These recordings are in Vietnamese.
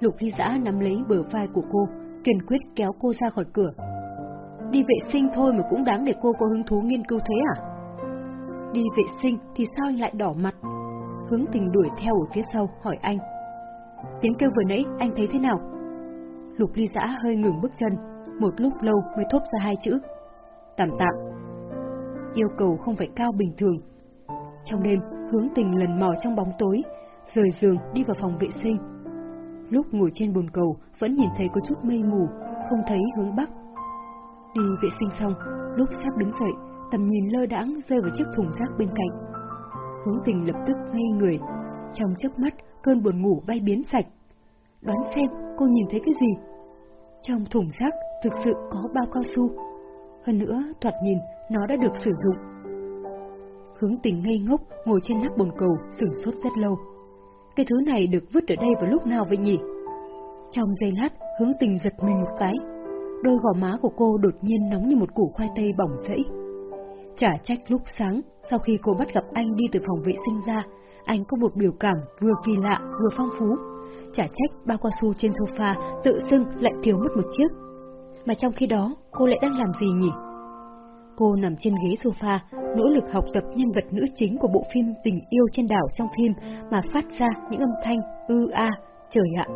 Lục ly giã nắm lấy bờ vai của cô, kiên quyết kéo cô ra khỏi cửa. Đi vệ sinh thôi mà cũng đáng để cô có hứng thú nghiên cứu thế à? Đi vệ sinh thì sao anh lại đỏ mặt? Hướng tình đuổi theo ở phía sau hỏi anh. Tiếng kêu vừa nãy anh thấy thế nào? Lục ly giã hơi ngừng bước chân, một lúc lâu mới thốt ra hai chữ. Tạm tạm. Yêu cầu không phải cao bình thường. Trong đêm, hướng tình lần mò trong bóng tối, rời giường đi vào phòng vệ sinh. Lúc ngồi trên bồn cầu vẫn nhìn thấy có chút mây mù, không thấy hướng bắc. Đi vệ sinh xong, lúc sắp đứng dậy, tầm nhìn lơ đãng rơi vào chiếc thùng rác bên cạnh. Hướng tình lập tức ngây người, trong chớp mắt cơn buồn ngủ bay biến sạch. Đoán xem cô nhìn thấy cái gì? Trong thùng rác thực sự có bao cao su. Hơn nữa, thoạt nhìn nó đã được sử dụng. Hướng tình ngây ngốc ngồi trên nắp bồn cầu sửng sốt rất lâu. Cái thứ này được vứt ở đây vào lúc nào vậy nhỉ? Trong giây lát, hướng tình giật mình một cái. Đôi gò má của cô đột nhiên nóng như một củ khoai tây bỏng rẫy. Chả trách lúc sáng, sau khi cô bắt gặp anh đi từ phòng vệ sinh ra, anh có một biểu cảm vừa kỳ lạ vừa phong phú. Chả trách bao cao su trên sofa tự dưng lại thiếu mất một chiếc. Mà trong khi đó, cô lại đang làm gì nhỉ? Cô nằm trên ghế sofa, nỗ lực học tập nhân vật nữ chính của bộ phim Tình yêu trên đảo trong phim mà phát ra những âm thanh ư a, trời ạ.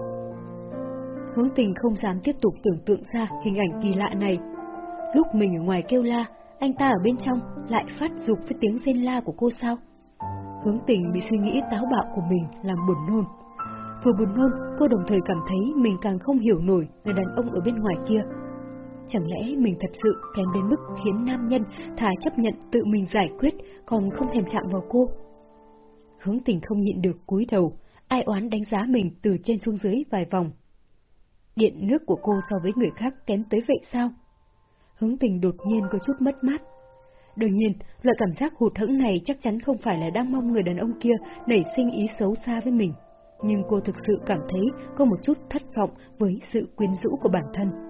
Hướng tình không dám tiếp tục tưởng tượng ra hình ảnh kỳ lạ này. Lúc mình ở ngoài kêu la, anh ta ở bên trong lại phát dục với tiếng rên la của cô sao? Hướng tình bị suy nghĩ táo bạo của mình làm buồn nôn. Vừa buồn nôn, cô đồng thời cảm thấy mình càng không hiểu nổi người đàn ông ở bên ngoài kia. Chẳng lẽ mình thật sự kém đến mức khiến nam nhân thà chấp nhận tự mình giải quyết còn không thèm chạm vào cô? Hướng tình không nhịn được cúi đầu, ai oán đánh giá mình từ trên xuống dưới vài vòng. Điện nước của cô so với người khác kém tới vậy sao? Hướng tình đột nhiên có chút mất mát. Đương nhiên, loại cảm giác hụt hẫng này chắc chắn không phải là đang mong người đàn ông kia nảy sinh ý xấu xa với mình. Nhưng cô thực sự cảm thấy có một chút thất vọng với sự quyến rũ của bản thân.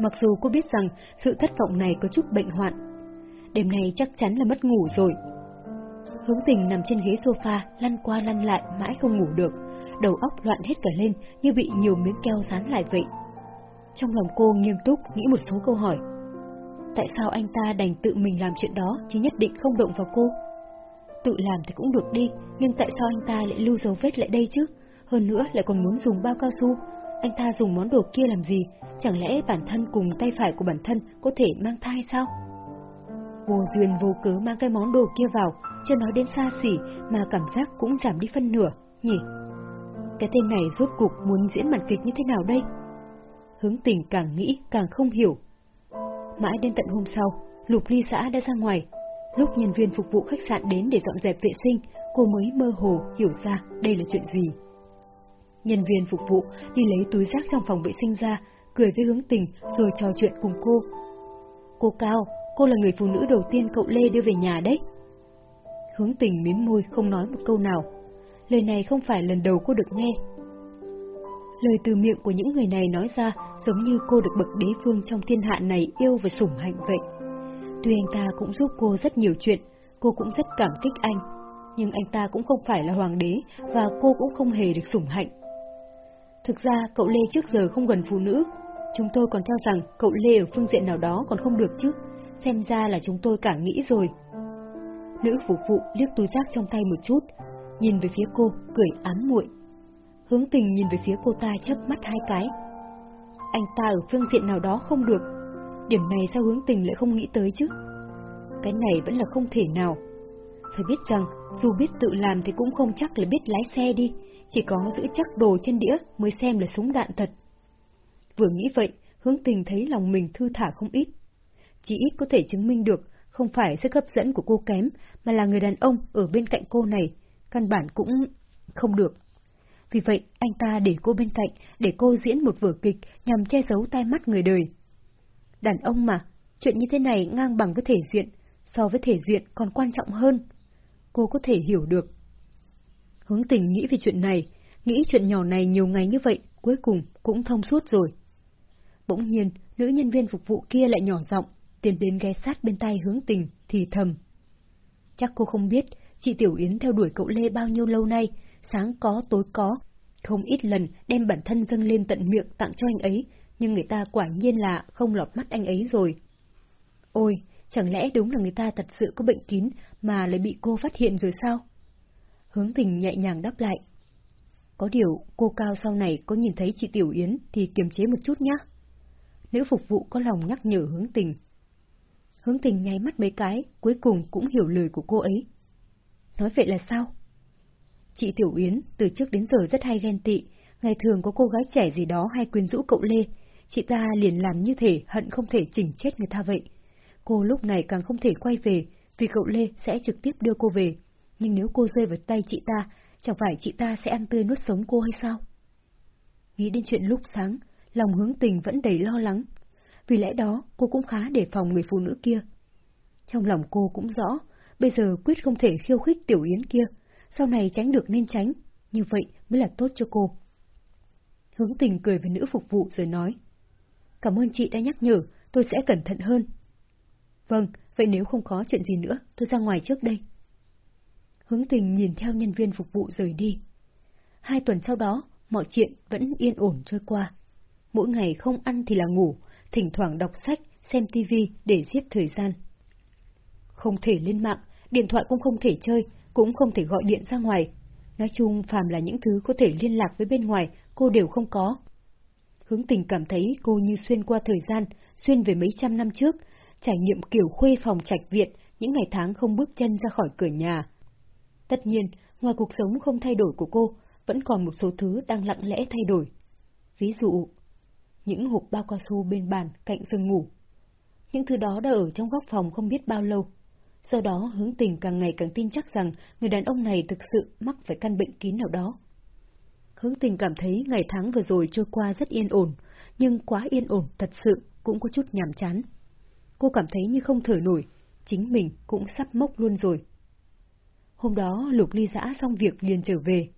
Mặc dù cô biết rằng sự thất vọng này có chút bệnh hoạn. Đêm nay chắc chắn là mất ngủ rồi. Hướng tình nằm trên ghế sofa, lăn qua lăn lại mãi không ngủ được, đầu óc loạn hết cả lên như bị nhiều miếng keo dán lại vậy. Trong lòng cô nghiêm túc nghĩ một số câu hỏi. Tại sao anh ta đành tự mình làm chuyện đó chứ nhất định không động vào cô? Tự làm thì cũng được đi, nhưng tại sao anh ta lại lưu dấu vết lại đây chứ? Hơn nữa lại còn muốn dùng bao cao su. Anh ta dùng món đồ kia làm gì? Chẳng lẽ bản thân cùng tay phải của bản thân có thể mang thai sao? Vô duyên vô cớ mang cái món đồ kia vào, chưa nói đến xa xỉ mà cảm giác cũng giảm đi phân nửa, nhỉ? Cái tên này rốt cục muốn diễn màn kịch như thế nào đây? Hướng tình càng nghĩ càng không hiểu. Mãi đến tận hôm sau, Lục Ly xã đã ra ngoài. Lúc nhân viên phục vụ khách sạn đến để dọn dẹp vệ sinh, cô mới mơ hồ hiểu ra đây là chuyện gì. Nhân viên phục vụ đi lấy túi rác trong phòng vệ sinh ra, cười với hướng tình rồi trò chuyện cùng cô. Cô Cao, cô là người phụ nữ đầu tiên cậu Lê đưa về nhà đấy. Hướng tình mím môi không nói một câu nào. Lời này không phải lần đầu cô được nghe. Lời từ miệng của những người này nói ra giống như cô được bậc đế vương trong thiên hạ này yêu và sủng hạnh vậy. Tuy anh ta cũng giúp cô rất nhiều chuyện, cô cũng rất cảm kích anh, nhưng anh ta cũng không phải là hoàng đế và cô cũng không hề được sủng hạnh. Thực ra cậu Lê trước giờ không gần phụ nữ, chúng tôi còn cho rằng cậu Lê ở phương diện nào đó còn không được chứ, xem ra là chúng tôi cả nghĩ rồi. Nữ phục vụ liếc túi rác trong tay một chút, nhìn về phía cô, cười ám muội. Hướng tình nhìn về phía cô ta chớp mắt hai cái. Anh ta ở phương diện nào đó không được, điểm này sao hướng tình lại không nghĩ tới chứ? Cái này vẫn là không thể nào. Phải biết rằng, dù biết tự làm thì cũng không chắc là biết lái xe đi, chỉ có giữ chắc đồ trên đĩa mới xem là súng đạn thật. Vừa nghĩ vậy, hướng tình thấy lòng mình thư thả không ít. Chỉ ít có thể chứng minh được, không phải sức hấp dẫn của cô kém, mà là người đàn ông ở bên cạnh cô này, căn bản cũng không được. Vì vậy, anh ta để cô bên cạnh, để cô diễn một vở kịch nhằm che giấu tai mắt người đời. Đàn ông mà, chuyện như thế này ngang bằng với thể diện, so với thể diện còn quan trọng hơn. Cô có thể hiểu được. Hướng tình nghĩ về chuyện này, nghĩ chuyện nhỏ này nhiều ngày như vậy, cuối cùng cũng thông suốt rồi. Bỗng nhiên, nữ nhân viên phục vụ kia lại nhỏ giọng, tiến đến ghé sát bên tay hướng tình, thì thầm. Chắc cô không biết, chị Tiểu Yến theo đuổi cậu Lê bao nhiêu lâu nay, sáng có tối có, Không ít lần đem bản thân dâng lên tận miệng tặng cho anh ấy, nhưng người ta quả nhiên là không lọt mắt anh ấy rồi. Ôi, chẳng lẽ đúng là người ta thật sự có bệnh kín mà lại bị cô phát hiện rồi sao? Hướng tình nhẹ nhàng đáp lại. Có điều, cô Cao sau này có nhìn thấy chị Tiểu Yến thì kiềm chế một chút nhé. Nữ phục vụ có lòng nhắc nhở hướng tình. Hướng tình nháy mắt mấy cái, cuối cùng cũng hiểu lời của cô ấy. Nói vậy là sao? Chị Tiểu Yến từ trước đến giờ rất hay ghen tị, ngày thường có cô gái trẻ gì đó hay quyến rũ cậu Lê, chị ta liền làm như thể hận không thể chỉnh chết người ta vậy. Cô lúc này càng không thể quay về, vì cậu Lê sẽ trực tiếp đưa cô về. Nhưng nếu cô rơi vào tay chị ta, chẳng phải chị ta sẽ ăn tươi nuốt sống cô hay sao? Nghĩ đến chuyện lúc sáng, lòng hướng tình vẫn đầy lo lắng. Vì lẽ đó, cô cũng khá đề phòng người phụ nữ kia. Trong lòng cô cũng rõ, bây giờ quyết không thể khiêu khích Tiểu Yến kia, sau này tránh được nên tránh, như vậy mới là tốt cho cô. Hướng tình cười với nữ phục vụ rồi nói. Cảm ơn chị đã nhắc nhở, tôi sẽ cẩn thận hơn. Vâng, vậy nếu không có chuyện gì nữa, tôi ra ngoài trước đây. Hướng tình nhìn theo nhân viên phục vụ rời đi. Hai tuần sau đó, mọi chuyện vẫn yên ổn trôi qua. Mỗi ngày không ăn thì là ngủ, thỉnh thoảng đọc sách, xem tivi để giết thời gian. Không thể lên mạng, điện thoại cũng không thể chơi, cũng không thể gọi điện ra ngoài. Nói chung, phàm là những thứ có thể liên lạc với bên ngoài, cô đều không có. Hướng tình cảm thấy cô như xuyên qua thời gian, xuyên về mấy trăm năm trước, trải nghiệm kiểu khuê phòng trạch viện, những ngày tháng không bước chân ra khỏi cửa nhà. Tất nhiên, ngoài cuộc sống không thay đổi của cô, vẫn còn một số thứ đang lặng lẽ thay đổi. Ví dụ, những hộp bao cao su bên bàn cạnh giường ngủ. Những thứ đó đã ở trong góc phòng không biết bao lâu. Do đó hướng tình càng ngày càng tin chắc rằng người đàn ông này thực sự mắc phải căn bệnh kín nào đó. Hướng tình cảm thấy ngày tháng vừa rồi trôi qua rất yên ổn, nhưng quá yên ổn thật sự cũng có chút nhàm chán. Cô cảm thấy như không thở nổi, chính mình cũng sắp mốc luôn rồi. Hôm đó Lục ly giã xong việc liền trở về.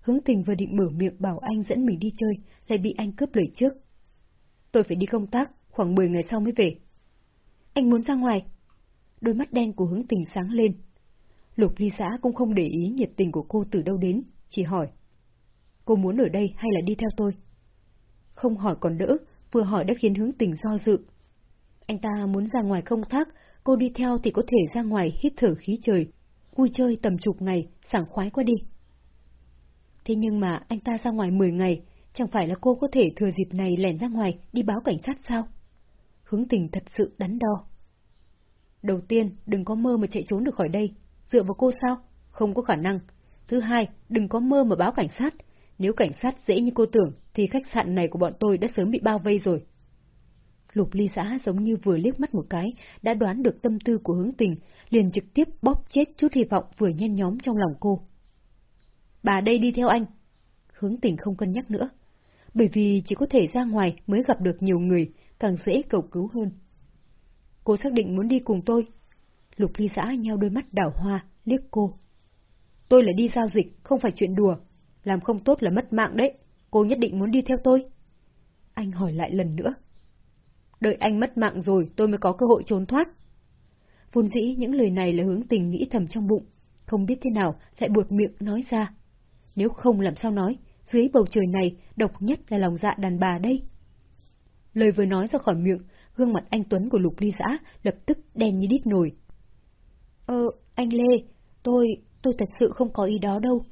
Hướng tình vừa định mở miệng bảo anh dẫn mình đi chơi, lại bị anh cướp lời trước. Tôi phải đi công tác, khoảng 10 ngày sau mới về. Anh muốn ra ngoài. Đôi mắt đen của hướng tình sáng lên. Lục ly giã cũng không để ý nhiệt tình của cô từ đâu đến, chỉ hỏi. Cô muốn ở đây hay là đi theo tôi? Không hỏi còn đỡ, vừa hỏi đã khiến hướng tình do dự. Anh ta muốn ra ngoài công tác, cô đi theo thì có thể ra ngoài hít thở khí trời, vui chơi tầm chục ngày, sảng khoái qua đi. Thế nhưng mà anh ta ra ngoài 10 ngày, chẳng phải là cô có thể thừa dịp này lẻn ra ngoài đi báo cảnh sát sao? Hướng tình thật sự đắn đo. Đầu tiên, đừng có mơ mà chạy trốn được khỏi đây. Dựa vào cô sao? Không có khả năng. Thứ hai, đừng có mơ mà báo cảnh sát. Nếu cảnh sát dễ như cô tưởng, thì khách sạn này của bọn tôi đã sớm bị bao vây rồi. Lục ly xã giống như vừa liếc mắt một cái, đã đoán được tâm tư của hướng tình, liền trực tiếp bóp chết chút hy vọng vừa nhen nhóm trong lòng cô. Bà đây đi theo anh. Hướng tình không cân nhắc nữa. Bởi vì chỉ có thể ra ngoài mới gặp được nhiều người, càng dễ cầu cứu hơn. Cô xác định muốn đi cùng tôi. Lục ly xã nhau đôi mắt đảo hoa, liếc cô. Tôi là đi giao dịch, không phải chuyện đùa. Làm không tốt là mất mạng đấy. Cô nhất định muốn đi theo tôi. Anh hỏi lại lần nữa. Đợi anh mất mạng rồi tôi mới có cơ hội trốn thoát. Vốn dĩ những lời này là hướng tình nghĩ thầm trong bụng, không biết thế nào lại buột miệng nói ra. Nếu không làm sao nói, dưới bầu trời này độc nhất là lòng dạ đàn bà đây. Lời vừa nói ra khỏi miệng, gương mặt anh Tuấn của Lục Ly Giã lập tức đen như đít nồi. Ờ, anh Lê, tôi, tôi thật sự không có ý đó đâu.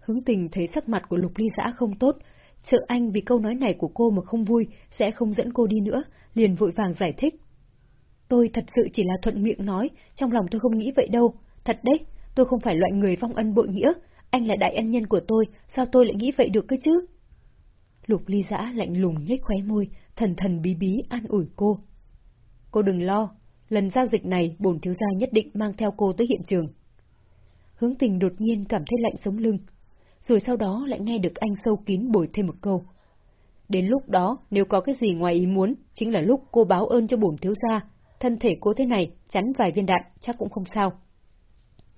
Hướng tình thấy sắc mặt của Lục Ly Giã không tốt, sợ anh vì câu nói này của cô mà không vui, sẽ không dẫn cô đi nữa, liền vội vàng giải thích. Tôi thật sự chỉ là thuận miệng nói, trong lòng tôi không nghĩ vậy đâu. Thật đấy, tôi không phải loại người vong ân bội nghĩa, anh là đại ân nhân của tôi, sao tôi lại nghĩ vậy được cơ chứ? Lục ly giã lạnh lùng nhếch khóe môi, thần thần bí bí an ủi cô. Cô đừng lo, lần giao dịch này bổn thiếu gia nhất định mang theo cô tới hiện trường. Hướng tình đột nhiên cảm thấy lạnh sống lưng, rồi sau đó lại nghe được anh sâu kín bồi thêm một câu. Đến lúc đó, nếu có cái gì ngoài ý muốn, chính là lúc cô báo ơn cho bổn thiếu gia. Thân thể cô thế này, chắn vài viên đạn, chắc cũng không sao.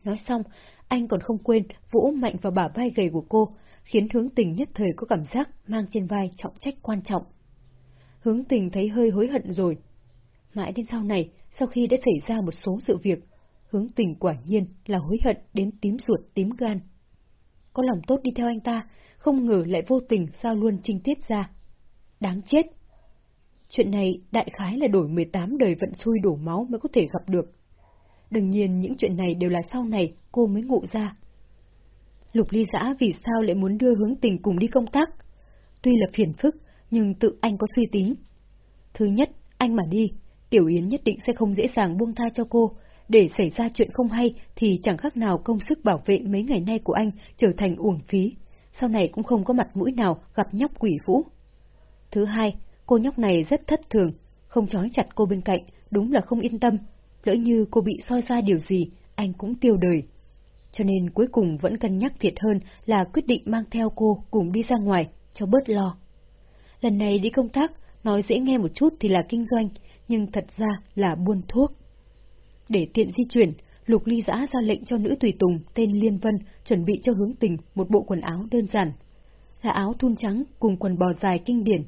Nói xong, anh còn không quên vỗ mạnh vào bả vai gầy của cô, khiến hướng tình nhất thời có cảm giác mang trên vai trọng trách quan trọng. Hướng tình thấy hơi hối hận rồi. Mãi đến sau này, sau khi đã xảy ra một số sự việc, hướng tình quả nhiên là hối hận đến tím ruột tím gan có lòng tốt đi theo anh ta, không ngờ lại vô tình sao luôn trinh tiết ra. Đáng chết! Chuyện này đại khái là đổi 18 đời vận xui đổ máu mới có thể gặp được. Đương nhiên những chuyện này đều là sau này cô mới ngộ ra. Lục ly giã vì sao lại muốn đưa hướng tình cùng đi công tác? Tuy là phiền phức, nhưng tự anh có suy tính. Thứ nhất, anh mà đi, Tiểu Yến nhất định sẽ không dễ dàng buông tha cho cô, để xảy ra chuyện không hay thì chẳng khác nào công sức bảo vệ mấy ngày nay của anh trở thành uổng phí, sau này cũng không có mặt mũi nào gặp nhóc quỷ vũ. Thứ hai, cô nhóc này rất thất thường, không trói chặt cô bên cạnh, đúng là không yên tâm, lỡ như cô bị soi ra điều gì, anh cũng tiêu đời. Cho nên cuối cùng vẫn cân nhắc thiệt hơn là quyết định mang theo cô cùng đi ra ngoài, cho bớt lo. Lần này đi công tác, nói dễ nghe một chút thì là kinh doanh, nhưng thật ra là buôn thuốc. Để tiện di chuyển, Lục Ly Giã ra lệnh cho nữ tùy tùng tên Liên Vân chuẩn bị cho hướng tình một bộ quần áo đơn giản. Là áo thun trắng cùng quần bò dài kinh điển.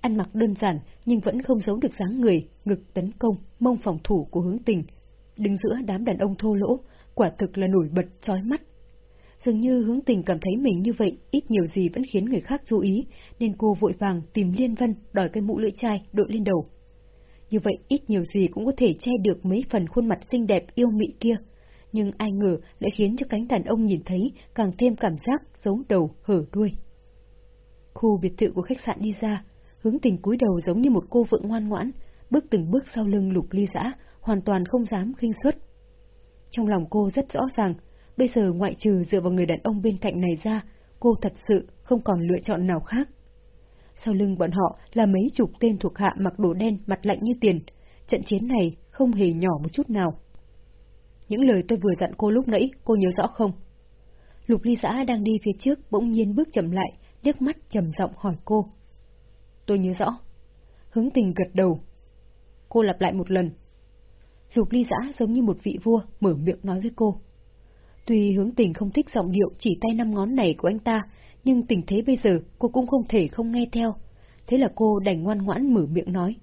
Ăn mặc đơn giản nhưng vẫn không giấu được dáng người, ngực tấn công, mông phòng thủ của hướng tình. Đứng giữa đám đàn ông thô lỗ, quả thực là nổi bật, chói mắt. Dường như hướng tình cảm thấy mình như vậy ít nhiều gì vẫn khiến người khác chú ý, nên cô vội vàng tìm Liên Vân đòi cái mũ lưỡi chai đội lên đầu. Như vậy ít nhiều gì cũng có thể che được mấy phần khuôn mặt xinh đẹp yêu mị kia. Nhưng ai ngờ lại khiến cho cánh đàn ông nhìn thấy càng thêm cảm giác giấu đầu hở đuôi. Khu biệt thự của khách sạn đi ra, hướng tình cúi đầu giống như một cô vợ ngoan ngoãn, bước từng bước sau lưng lục ly giã, hoàn toàn không dám khinh suất. Trong lòng cô rất rõ ràng, bây giờ ngoại trừ dựa vào người đàn ông bên cạnh này ra, cô thật sự không còn lựa chọn nào khác. Sau lưng bọn họ là mấy chục tên thuộc hạ mặc đồ đen mặt lạnh như tiền. Trận chiến này không hề nhỏ một chút nào. Những lời tôi vừa dặn cô lúc nãy, cô nhớ rõ không? Lục ly giã đang đi phía trước bỗng nhiên bước chậm lại, liếc mắt trầm giọng hỏi cô. Tôi nhớ rõ. Hướng tình gật đầu. Cô lặp lại một lần. Lục ly giã giống như một vị vua mở miệng nói với cô. Tuy hướng tình không thích giọng điệu chỉ tay năm ngón này của anh ta, nhưng tình thế bây giờ cô cũng không thể không nghe theo. Thế là cô đành ngoan ngoãn mở miệng nói.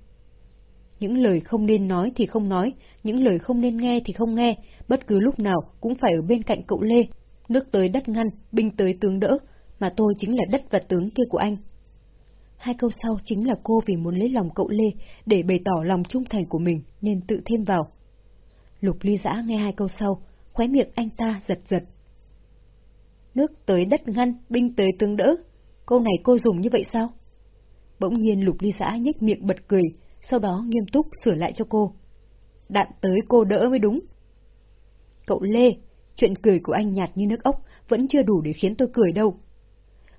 Những lời không nên nói thì không nói, những lời không nên nghe thì không nghe, bất cứ lúc nào cũng phải ở bên cạnh cậu Lê. Nước tới đất ngăn, binh tới tướng đỡ, mà tôi chính là đất và tướng kia của anh. Hai câu sau chính là cô vì muốn lấy lòng cậu Lê để bày tỏ lòng trung thành của mình nên tự thêm vào. Lục ly giã nghe hai câu sau, khóe miệng anh ta giật giật nước tới đất ngăn, binh tới tương đỡ. Câu này cô dùng như vậy sao? Bỗng nhiên lục ly xã nhếch miệng bật cười, sau đó nghiêm túc sửa lại cho cô. Đạn tới cô đỡ mới đúng. Cậu Lê, chuyện cười của anh nhạt như nước ốc, vẫn chưa đủ để khiến tôi cười đâu.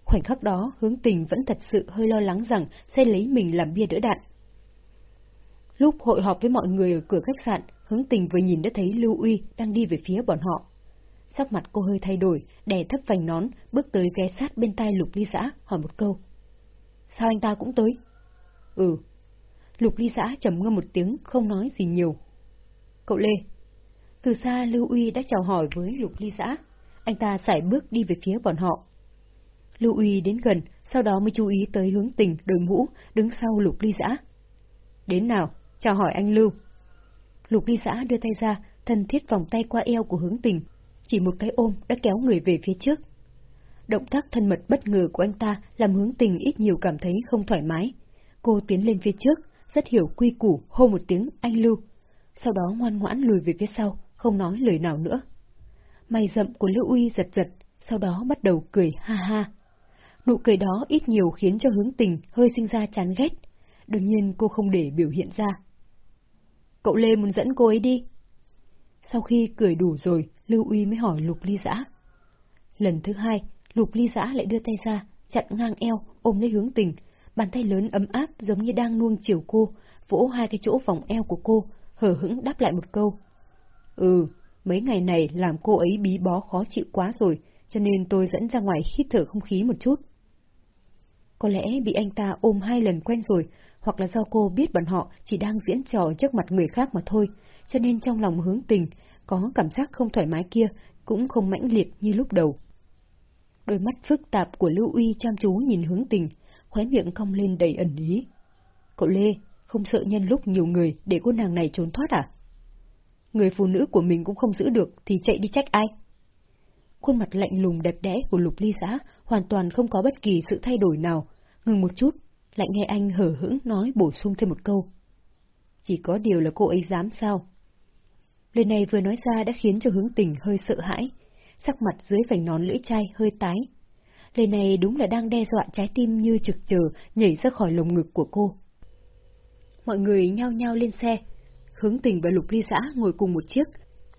Khoảnh khắc đó, hướng tình vẫn thật sự hơi lo lắng rằng sẽ lấy mình làm bia đỡ đạn. Lúc hội họp với mọi người ở cửa khách sạn, hướng tình vừa nhìn đã thấy Lưu Uy đang đi về phía bọn họ. Sắc mặt cô hơi thay đổi, đè thấp vành nón, bước tới ghé sát bên tai Lục Ly Giã, hỏi một câu. Sao anh ta cũng tới? Ừ. Lục Ly Giã trầm ngâm một tiếng, không nói gì nhiều. Cậu Lê. Từ xa Lưu Uy đã chào hỏi với Lục Ly Giã. Anh ta sải bước đi về phía bọn họ. Lưu Uy đến gần, sau đó mới chú ý tới hướng tình đội mũ, đứng sau Lục Ly Giã. Đến nào, chào hỏi anh Lưu. Lục Ly Giã đưa tay ra, thân thiết vòng tay qua eo của hướng tình, chỉ một cái ôm đã kéo người về phía trước. Động tác thân mật bất ngờ của anh ta làm hướng tình ít nhiều cảm thấy không thoải mái. Cô tiến lên phía trước, rất hiểu quy củ hô một tiếng anh Lưu, sau đó ngoan ngoãn lùi về phía sau, không nói lời nào nữa. Mày rậm của Lưu Uy giật giật, sau đó bắt đầu cười ha ha. Nụ cười đó ít nhiều khiến cho hướng tình hơi sinh ra chán ghét, đương nhiên cô không để biểu hiện ra. Cậu Lê muốn dẫn cô ấy đi. Sau khi cười đủ rồi, Lưu Uy mới hỏi Lục Ly Giã. Lần thứ hai, Lục Ly Giã lại đưa tay ra, chặn ngang eo, ôm lấy hướng tình, bàn tay lớn ấm áp giống như đang nuông chiều cô, vỗ hai cái chỗ vòng eo của cô, hờ hững đáp lại một câu. Ừ, mấy ngày này làm cô ấy bí bó khó chịu quá rồi, cho nên tôi dẫn ra ngoài hít thở không khí một chút. Có lẽ bị anh ta ôm hai lần quen rồi, hoặc là do cô biết bọn họ chỉ đang diễn trò trước mặt người khác mà thôi, cho nên trong lòng hướng tình, có cảm giác không thoải mái kia cũng không mãnh liệt như lúc đầu. Đôi mắt phức tạp của Lưu Uy chăm chú nhìn hướng tình, khóe miệng cong lên đầy ẩn ý. Cậu Lê, không sợ nhân lúc nhiều người để cô nàng này trốn thoát à? Người phụ nữ của mình cũng không giữ được thì chạy đi trách ai? khuôn mặt lạnh lùng đẹp đẽ của lục ly giã hoàn toàn không có bất kỳ sự thay đổi nào. Ngừng một chút, lại nghe anh hở hững nói bổ sung thêm một câu. Chỉ có điều là cô ấy dám sao? Lời này vừa nói ra đã khiến cho hướng tình hơi sợ hãi, sắc mặt dưới vành nón lưỡi chai hơi tái. Lời này đúng là đang đe dọa trái tim như trực chờ nhảy ra khỏi lồng ngực của cô. Mọi người nhao nhao lên xe, hướng tình và lục ly giã ngồi cùng một chiếc,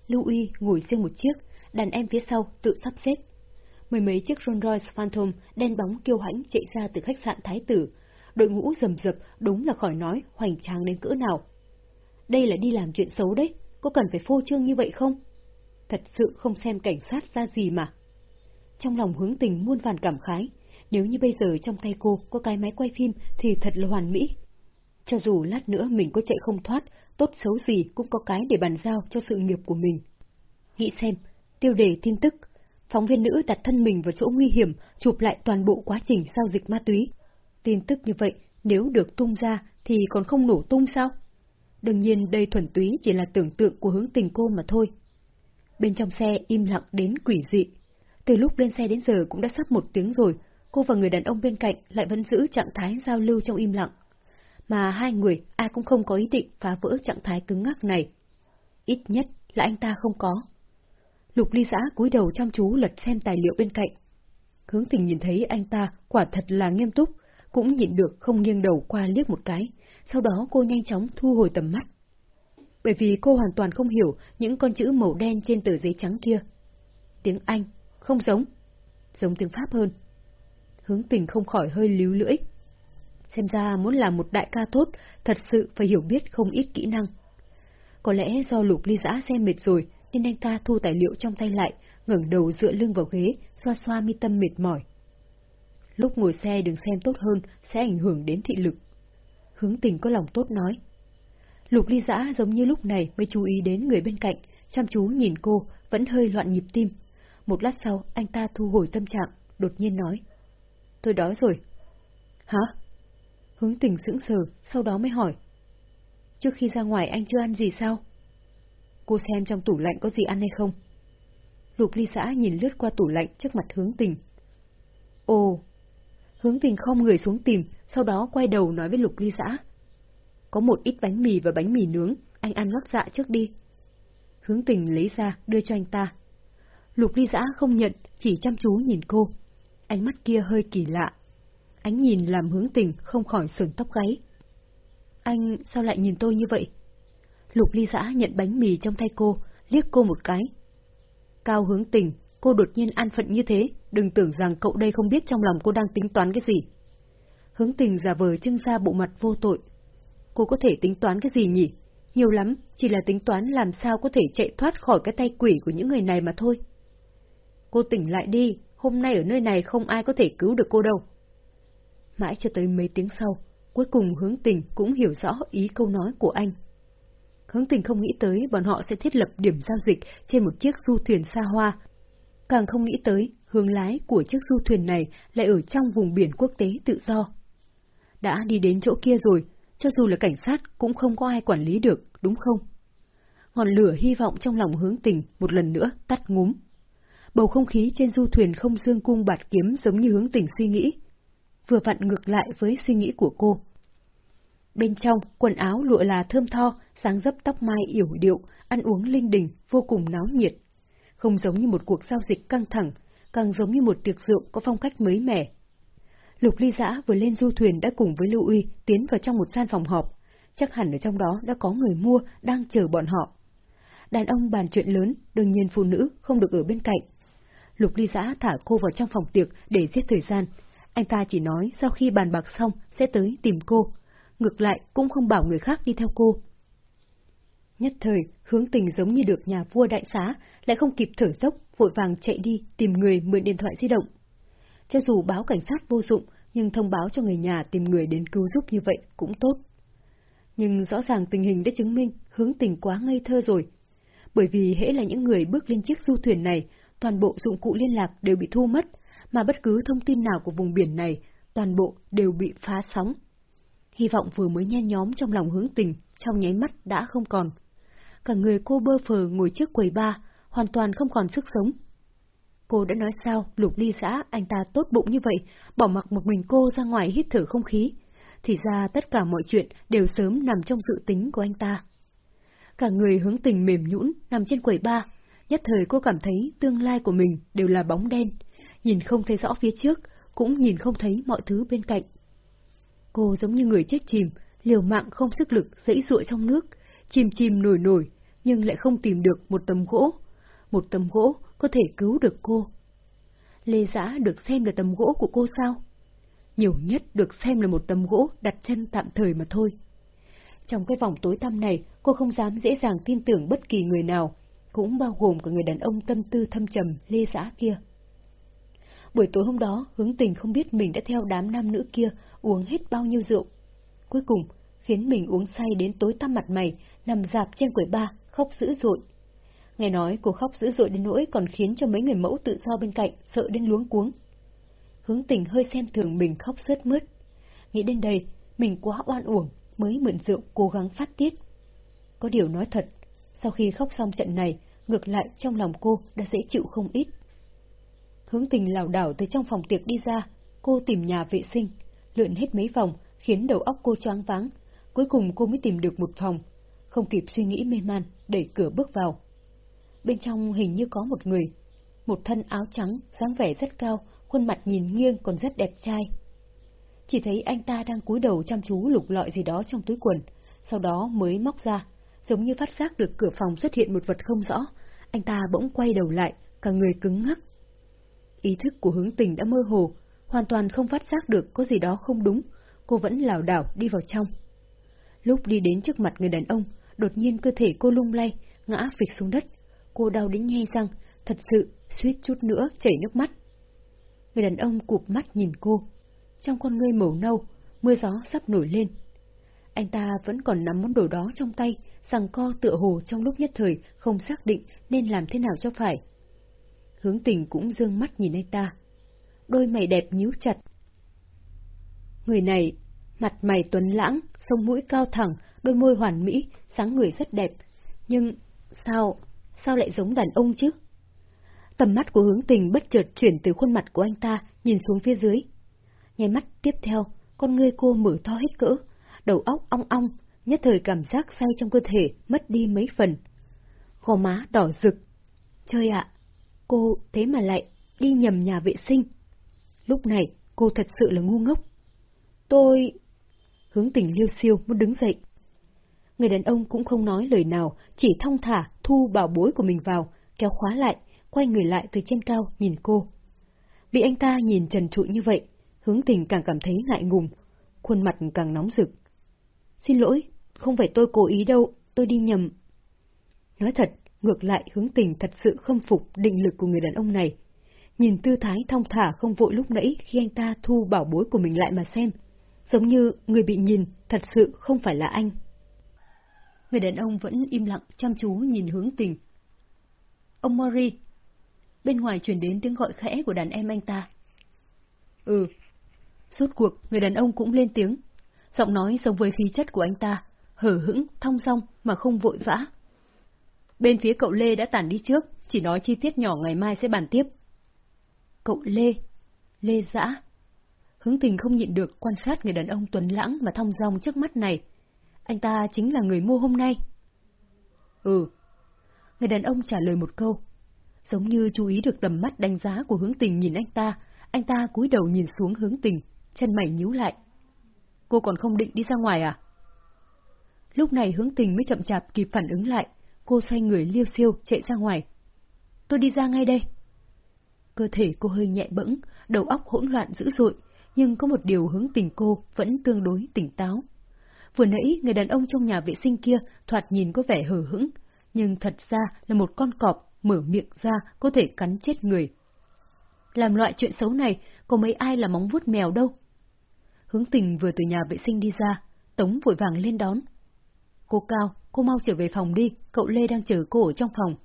Lưu Y ngồi riêng một chiếc, đàn em phía sau tự sắp xếp. Mười mấy chiếc Rolls Royce Phantom đen bóng kiêu hãnh chạy ra từ khách sạn Thái Tử. Đội ngũ rầm rập đúng là khỏi nói hoành tráng đến cỡ nào. Đây là đi làm chuyện xấu đấy, có cần phải phô trương như vậy không? Thật sự không xem cảnh sát ra gì mà. Trong lòng hướng tình muôn vàn cảm khái, nếu như bây giờ trong tay cô có cái máy quay phim thì thật là hoàn mỹ. Cho dù lát nữa mình có chạy không thoát, tốt xấu gì cũng có cái để bàn giao cho sự nghiệp của mình. Nghĩ xem, tiêu đề tin tức, phóng viên nữ đặt thân mình vào chỗ nguy hiểm, chụp lại toàn bộ quá trình giao dịch ma túy. Tin tức như vậy, nếu được tung ra thì còn không nổ tung sao? Đương nhiên đây thuần túy chỉ là tưởng tượng của hướng tình cô mà thôi. Bên trong xe im lặng đến quỷ dị. Từ lúc lên xe đến giờ cũng đã sắp một tiếng rồi, cô và người đàn ông bên cạnh lại vẫn giữ trạng thái giao lưu trong im lặng mà hai người ai cũng không có ý định phá vỡ trạng thái cứng ngắc này. Ít nhất là anh ta không có. Lục ly giã cúi đầu chăm chú lật xem tài liệu bên cạnh. Hướng tình nhìn thấy anh ta quả thật là nghiêm túc, cũng nhịn được không nghiêng đầu qua liếc một cái, sau đó cô nhanh chóng thu hồi tầm mắt. Bởi vì cô hoàn toàn không hiểu những con chữ màu đen trên tờ giấy trắng kia. Tiếng Anh, không giống. Giống tiếng Pháp hơn. Hướng tình không khỏi hơi líu lưỡi. Xem ra muốn làm một đại ca tốt, thật sự phải hiểu biết không ít kỹ năng. Có lẽ do lục ly giã xem mệt rồi, nên anh ta thu tài liệu trong tay lại, ngẩng đầu dựa lưng vào ghế, xoa xoa mi tâm mệt mỏi. Lúc ngồi xe đừng xem tốt hơn, sẽ ảnh hưởng đến thị lực. Hướng tình có lòng tốt nói. Lục ly giã giống như lúc này mới chú ý đến người bên cạnh, chăm chú nhìn cô, vẫn hơi loạn nhịp tim. Một lát sau, anh ta thu hồi tâm trạng, đột nhiên nói. Tôi đói rồi. Hả? Hướng tình sững sờ, sau đó mới hỏi. Trước khi ra ngoài anh chưa ăn gì sao? Cô xem trong tủ lạnh có gì ăn hay không? Lục ly xã nhìn lướt qua tủ lạnh trước mặt hướng tình. Ồ! Hướng tình không người xuống tìm, sau đó quay đầu nói với lục ly xã. Có một ít bánh mì và bánh mì nướng, anh ăn lót dạ trước đi. Hướng tình lấy ra, đưa cho anh ta. Lục ly giã không nhận, chỉ chăm chú nhìn cô. Ánh mắt kia hơi kỳ lạ, Ánh nhìn làm hướng tình không khỏi sườn tóc gáy. Anh sao lại nhìn tôi như vậy? Lục ly giã nhận bánh mì trong tay cô, liếc cô một cái. Cao hướng tình, cô đột nhiên an phận như thế, đừng tưởng rằng cậu đây không biết trong lòng cô đang tính toán cái gì. Hướng tình giả vờ trưng ra bộ mặt vô tội. Cô có thể tính toán cái gì nhỉ? Nhiều lắm, chỉ là tính toán làm sao có thể chạy thoát khỏi cái tay quỷ của những người này mà thôi. Cô tỉnh lại đi, hôm nay ở nơi này không ai có thể cứu được cô đâu. Mãi cho tới mấy tiếng sau, cuối cùng hướng tình cũng hiểu rõ ý câu nói của anh. Hướng tình không nghĩ tới bọn họ sẽ thiết lập điểm giao dịch trên một chiếc du thuyền xa hoa. Càng không nghĩ tới hướng lái của chiếc du thuyền này lại ở trong vùng biển quốc tế tự do. Đã đi đến chỗ kia rồi, cho dù là cảnh sát cũng không có ai quản lý được, đúng không? Ngọn lửa hy vọng trong lòng hướng tình một lần nữa tắt ngúm. Bầu không khí trên du thuyền không dương cung bạt kiếm giống như hướng tình suy nghĩ, vừa vặn ngược lại với suy nghĩ của cô. Bên trong, quần áo lụa là thơm tho, sáng dấp tóc mai yểu điệu, ăn uống linh đình, vô cùng náo nhiệt. Không giống như một cuộc giao dịch căng thẳng, càng giống như một tiệc rượu có phong cách mới mẻ. Lục ly Dã vừa lên du thuyền đã cùng với Lưu Uy tiến vào trong một gian phòng họp. Chắc hẳn ở trong đó đã có người mua đang chờ bọn họ. Đàn ông bàn chuyện lớn, đương nhiên phụ nữ không được ở bên cạnh. Lục ly Dã thả cô vào trong phòng tiệc để giết thời gian, anh ta chỉ nói sau khi bàn bạc xong sẽ tới tìm cô, ngược lại cũng không bảo người khác đi theo cô. Nhất thời, hướng tình giống như được nhà vua đại xá, lại không kịp thở dốc, vội vàng chạy đi tìm người mượn điện thoại di động. Cho dù báo cảnh sát vô dụng, nhưng thông báo cho người nhà tìm người đến cứu giúp như vậy cũng tốt. Nhưng rõ ràng tình hình đã chứng minh hướng tình quá ngây thơ rồi. Bởi vì hễ là những người bước lên chiếc du thuyền này, toàn bộ dụng cụ liên lạc đều bị thu mất, mà bất cứ thông tin nào của vùng biển này, toàn bộ đều bị phá sóng. Hy vọng vừa mới nhen nhóm trong lòng hướng tình, trong nháy mắt đã không còn. Cả người cô bơ phờ ngồi trước quầy ba, hoàn toàn không còn sức sống. Cô đã nói sao lục ly xã anh ta tốt bụng như vậy, bỏ mặc một mình cô ra ngoài hít thở không khí. Thì ra tất cả mọi chuyện đều sớm nằm trong dự tính của anh ta. Cả người hướng tình mềm nhũn nằm trên quầy ba, nhất thời cô cảm thấy tương lai của mình đều là bóng đen, nhìn không thấy rõ phía trước, cũng nhìn không thấy mọi thứ bên cạnh. Cô giống như người chết chìm, liều mạng không sức lực dãy ruộng trong nước, chìm chìm nổi nổi, nhưng lại không tìm được một tấm gỗ. Một tấm gỗ có thể cứu được cô. Lê Giã được xem là tấm gỗ của cô sao? Nhiều nhất được xem là một tấm gỗ đặt chân tạm thời mà thôi. Trong cái vòng tối tăm này, cô không dám dễ dàng tin tưởng bất kỳ người nào, cũng bao gồm cả người đàn ông tâm tư thâm trầm Lê Giã kia. Buổi tối hôm đó, hướng tình không biết mình đã theo đám nam nữ kia uống hết bao nhiêu rượu. Cuối cùng, khiến mình uống say đến tối tăm mặt mày, nằm dạp trên quầy ba, khóc dữ dội. Nghe nói cô khóc dữ dội đến nỗi còn khiến cho mấy người mẫu tự do bên cạnh sợ đến luống cuống. Hướng tình hơi xem thường mình khóc rớt mướt. Nghĩ đến đây, mình quá oan uổng, mới mượn rượu cố gắng phát tiết. Có điều nói thật, sau khi khóc xong trận này, ngược lại trong lòng cô đã dễ chịu không ít. Hướng tình lảo đảo từ trong phòng tiệc đi ra, cô tìm nhà vệ sinh, lượn hết mấy vòng, khiến đầu óc cô choáng váng. Cuối cùng cô mới tìm được một phòng, không kịp suy nghĩ mê man, đẩy cửa bước vào. Bên trong hình như có một người, một thân áo trắng, dáng vẻ rất cao, khuôn mặt nhìn nghiêng còn rất đẹp trai. Chỉ thấy anh ta đang cúi đầu chăm chú lục lọi gì đó trong túi quần, sau đó mới móc ra, giống như phát giác được cửa phòng xuất hiện một vật không rõ, anh ta bỗng quay đầu lại, cả người cứng ngắc. Ý thức của hướng tình đã mơ hồ, hoàn toàn không phát giác được có gì đó không đúng, cô vẫn lảo đảo đi vào trong. Lúc đi đến trước mặt người đàn ông, đột nhiên cơ thể cô lung lay, ngã phịch xuống đất. Cô đau đến nhe răng, thật sự, suýt chút nữa chảy nước mắt. Người đàn ông cụp mắt nhìn cô. Trong con ngươi màu nâu, mưa gió sắp nổi lên. Anh ta vẫn còn nắm món đồ đó trong tay, rằng co tựa hồ trong lúc nhất thời không xác định nên làm thế nào cho phải. Hướng tình cũng dương mắt nhìn anh ta. Đôi mày đẹp nhíu chặt. Người này, mặt mày tuấn lãng, sông mũi cao thẳng, đôi môi hoàn mỹ, sáng người rất đẹp. Nhưng, sao, sao lại giống đàn ông chứ? Tầm mắt của hướng tình bất chợt chuyển từ khuôn mặt của anh ta nhìn xuống phía dưới. Nháy mắt tiếp theo, con ngươi cô mở to hết cỡ, đầu óc ong ong, nhất thời cảm giác say trong cơ thể mất đi mấy phần. Gò má đỏ rực. Trời ạ, cô thế mà lại đi nhầm nhà vệ sinh. Lúc này, cô thật sự là ngu ngốc. Tôi... Hướng tình liêu siêu muốn đứng dậy. Người đàn ông cũng không nói lời nào, chỉ thong thả thu bảo bối của mình vào, kéo khóa lại, quay người lại từ trên cao nhìn cô. Bị anh ta nhìn trần trụi như vậy, hướng tình càng cảm thấy ngại ngùng, khuôn mặt càng nóng rực. Xin lỗi, không phải tôi cố ý đâu, tôi đi nhầm. Nói thật, ngược lại hướng tình thật sự khâm phục định lực của người đàn ông này. Nhìn tư thái thong thả không vội lúc nãy khi anh ta thu bảo bối của mình lại mà xem. Giống như người bị nhìn thật sự không phải là anh. Người đàn ông vẫn im lặng chăm chú nhìn hướng tình. Ông Mori. Bên ngoài truyền đến tiếng gọi khẽ của đàn em anh ta. Ừ. Suốt cuộc, người đàn ông cũng lên tiếng. Giọng nói giống với khí chất của anh ta, hở hững, thong dong mà không vội vã. Bên phía cậu Lê đã tản đi trước, chỉ nói chi tiết nhỏ ngày mai sẽ bàn tiếp. Cậu Lê? Lê Dã? Hướng tình không nhịn được quan sát người đàn ông tuấn lãng và thong dong trước mắt này. Anh ta chính là người mua hôm nay. Ừ. Người đàn ông trả lời một câu. Giống như chú ý được tầm mắt đánh giá của hướng tình nhìn anh ta, anh ta cúi đầu nhìn xuống hướng tình, chân mày nhíu lại. Cô còn không định đi ra ngoài à? Lúc này hướng tình mới chậm chạp kịp phản ứng lại, cô xoay người liêu siêu chạy ra ngoài. Tôi đi ra ngay đây. Cơ thể cô hơi nhẹ bẫng, đầu óc hỗn loạn dữ dội, nhưng có một điều hướng tình cô vẫn tương đối tỉnh táo. Vừa nãy, người đàn ông trong nhà vệ sinh kia thoạt nhìn có vẻ hờ hững, nhưng thật ra là một con cọp mở miệng ra có thể cắn chết người. Làm loại chuyện xấu này, có mấy ai là móng vuốt mèo đâu. Hướng tình vừa từ nhà vệ sinh đi ra, Tống vội vàng lên đón. Cô Cao, cô mau trở về phòng đi, cậu Lê đang chờ cô ở trong phòng.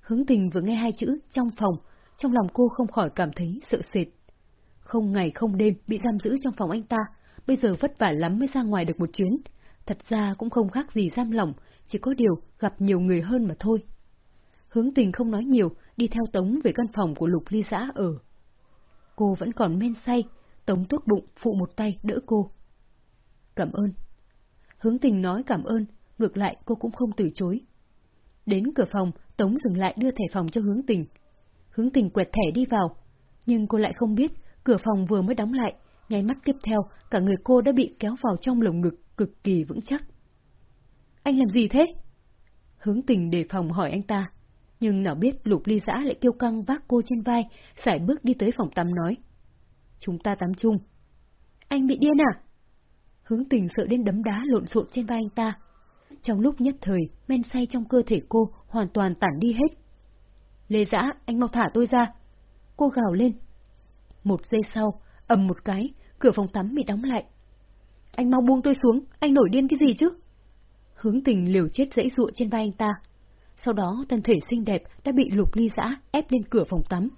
Hướng tình vừa nghe hai chữ trong phòng, trong lòng cô không khỏi cảm thấy sợ sệt. Không ngày không đêm bị giam giữ trong phòng anh ta, bây giờ vất vả lắm mới ra ngoài được một chuyến. Thật ra cũng không khác gì giam lỏng, chỉ có điều gặp nhiều người hơn mà thôi. Hướng tình không nói nhiều, đi theo Tống về căn phòng của Lục Ly Giã ở. Cô vẫn còn men say, Tống tốt bụng phụ một tay đỡ cô. Cảm ơn. Hướng tình nói cảm ơn, ngược lại cô cũng không từ chối. Đến cửa phòng, Tống dừng lại đưa thẻ phòng cho hướng tình. Hướng tình quẹt thẻ đi vào, nhưng cô lại không biết, cửa phòng vừa mới đóng lại, nháy mắt tiếp theo, cả người cô đã bị kéo vào trong lồng ngực cực kỳ vững chắc. Anh làm gì thế? Hướng tình đề phòng hỏi anh ta, nhưng nào biết lục ly giã lại kêu căng vác cô trên vai, sải bước đi tới phòng tắm nói. Chúng ta tắm chung. Anh bị điên à? Hướng tình sợ đến đấm đá lộn xộn trên vai anh ta. Trong lúc nhất thời, men say trong cơ thể cô hoàn toàn tản đi hết. Lê giã, anh mau thả tôi ra. Cô gào lên. Một giây sau, ầm một cái, cửa phòng tắm bị đóng lại. Anh mau buông tôi xuống, anh nổi điên cái gì chứ? Hướng tình liều chết dãy dụa trên vai anh ta. Sau đó thân thể xinh đẹp đã bị lục ly giã ép lên cửa phòng tắm.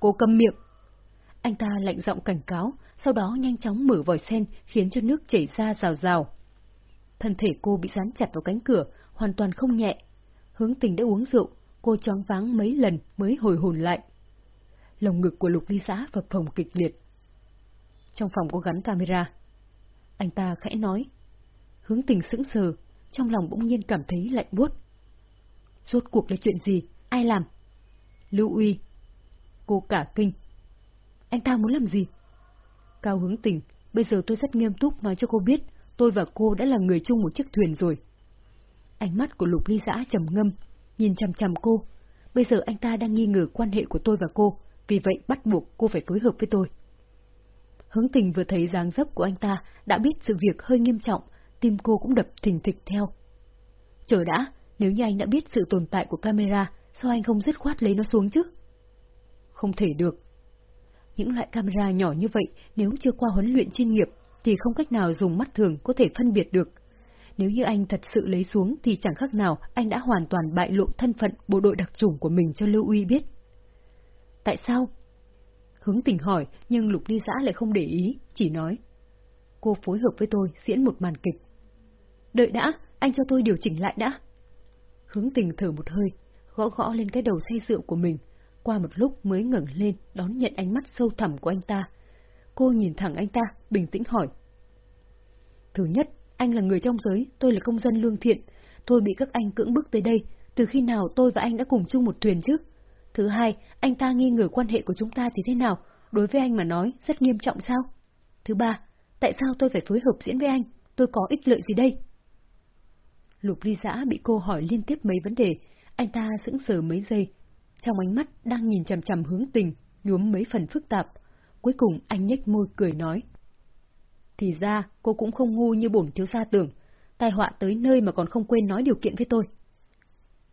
Cô cầm miệng. Anh ta lạnh giọng cảnh cáo, sau đó nhanh chóng mở vòi sen khiến cho nước chảy ra rào rào. Thân thể cô bị dán chặt vào cánh cửa, hoàn toàn không nhẹ. Hướng tình đã uống rượu, cô choáng váng mấy lần mới hồi hồn lại. Lồng ngực của lục ly giã phập phồng kịch liệt. Trong phòng có gắn camera. Anh ta khẽ nói. Hướng tình sững sờ, trong lòng bỗng nhiên cảm thấy lạnh buốt. Rốt cuộc là chuyện gì? Ai làm? Lưu Uy. Cô cả kinh. Anh ta muốn làm gì? Cao hướng tình, bây giờ tôi rất nghiêm túc nói cho cô biết, tôi và cô đã là người chung một chiếc thuyền rồi. Ánh mắt của Lục Ly Giã trầm ngâm, nhìn chằm chằm cô. Bây giờ anh ta đang nghi ngờ quan hệ của tôi và cô, vì vậy bắt buộc cô phải phối hợp với tôi. Hướng tình vừa thấy dáng dấp của anh ta, đã biết sự việc hơi nghiêm trọng, tim cô cũng đập thình thịch theo. Chờ đã, nếu như anh đã biết sự tồn tại của camera, sao anh không dứt khoát lấy nó xuống chứ? Không thể được. Những loại camera nhỏ như vậy, nếu chưa qua huấn luyện chuyên nghiệp, thì không cách nào dùng mắt thường có thể phân biệt được. Nếu như anh thật sự lấy xuống thì chẳng khác nào anh đã hoàn toàn bại lộ thân phận bộ đội đặc chủng của mình cho Lưu Uy biết. Tại sao? Hướng tình hỏi, nhưng Lục Ly Giã lại không để ý, chỉ nói. Cô phối hợp với tôi diễn một màn kịch. Đợi đã, anh cho tôi điều chỉnh lại đã. Hướng tình thở một hơi, gõ gõ lên cái đầu say rượu của mình, qua một lúc mới ngẩng lên đón nhận ánh mắt sâu thẳm của anh ta. Cô nhìn thẳng anh ta, bình tĩnh hỏi. Thứ nhất, anh là người trong giới, tôi là công dân lương thiện. Tôi bị các anh cưỡng bức tới đây, từ khi nào tôi và anh đã cùng chung một thuyền chứ? Thứ hai, anh ta nghi ngờ quan hệ của chúng ta thì thế nào? Đối với anh mà nói, rất nghiêm trọng sao? Thứ ba, tại sao tôi phải phối hợp diễn với anh? Tôi có ích lợi gì đây? Lục ly giã bị cô hỏi liên tiếp mấy vấn đề, anh ta sững sờ mấy giây. Trong ánh mắt đang nhìn chằm chằm hướng tình, nhuốm mấy phần phức tạp. Cuối cùng anh nhếch môi cười nói. Thì ra, cô cũng không ngu như bổn thiếu gia tưởng, tai họa tới nơi mà còn không quên nói điều kiện với tôi.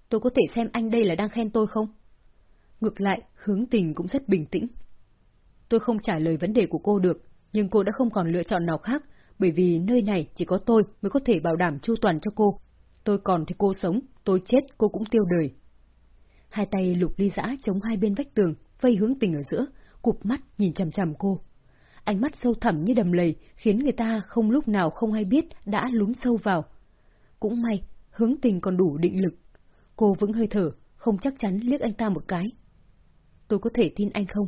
Tôi có thể xem anh đây là đang khen tôi không? Ngược lại, hướng tình cũng rất bình tĩnh. Tôi không trả lời vấn đề của cô được, nhưng cô đã không còn lựa chọn nào khác, bởi vì nơi này chỉ có tôi mới có thể bảo đảm chu toàn cho cô. Tôi còn thì cô sống, tôi chết cô cũng tiêu đời. Hai tay lục ly giã chống hai bên vách tường, vây hướng tình ở giữa, cụp mắt nhìn chằm chằm cô. Ánh mắt sâu thẳm như đầm lầy, khiến người ta không lúc nào không hay biết đã lún sâu vào. Cũng may, hướng tình còn đủ định lực. Cô vững hơi thở, không chắc chắn liếc anh ta một cái. Tôi có thể tin anh không?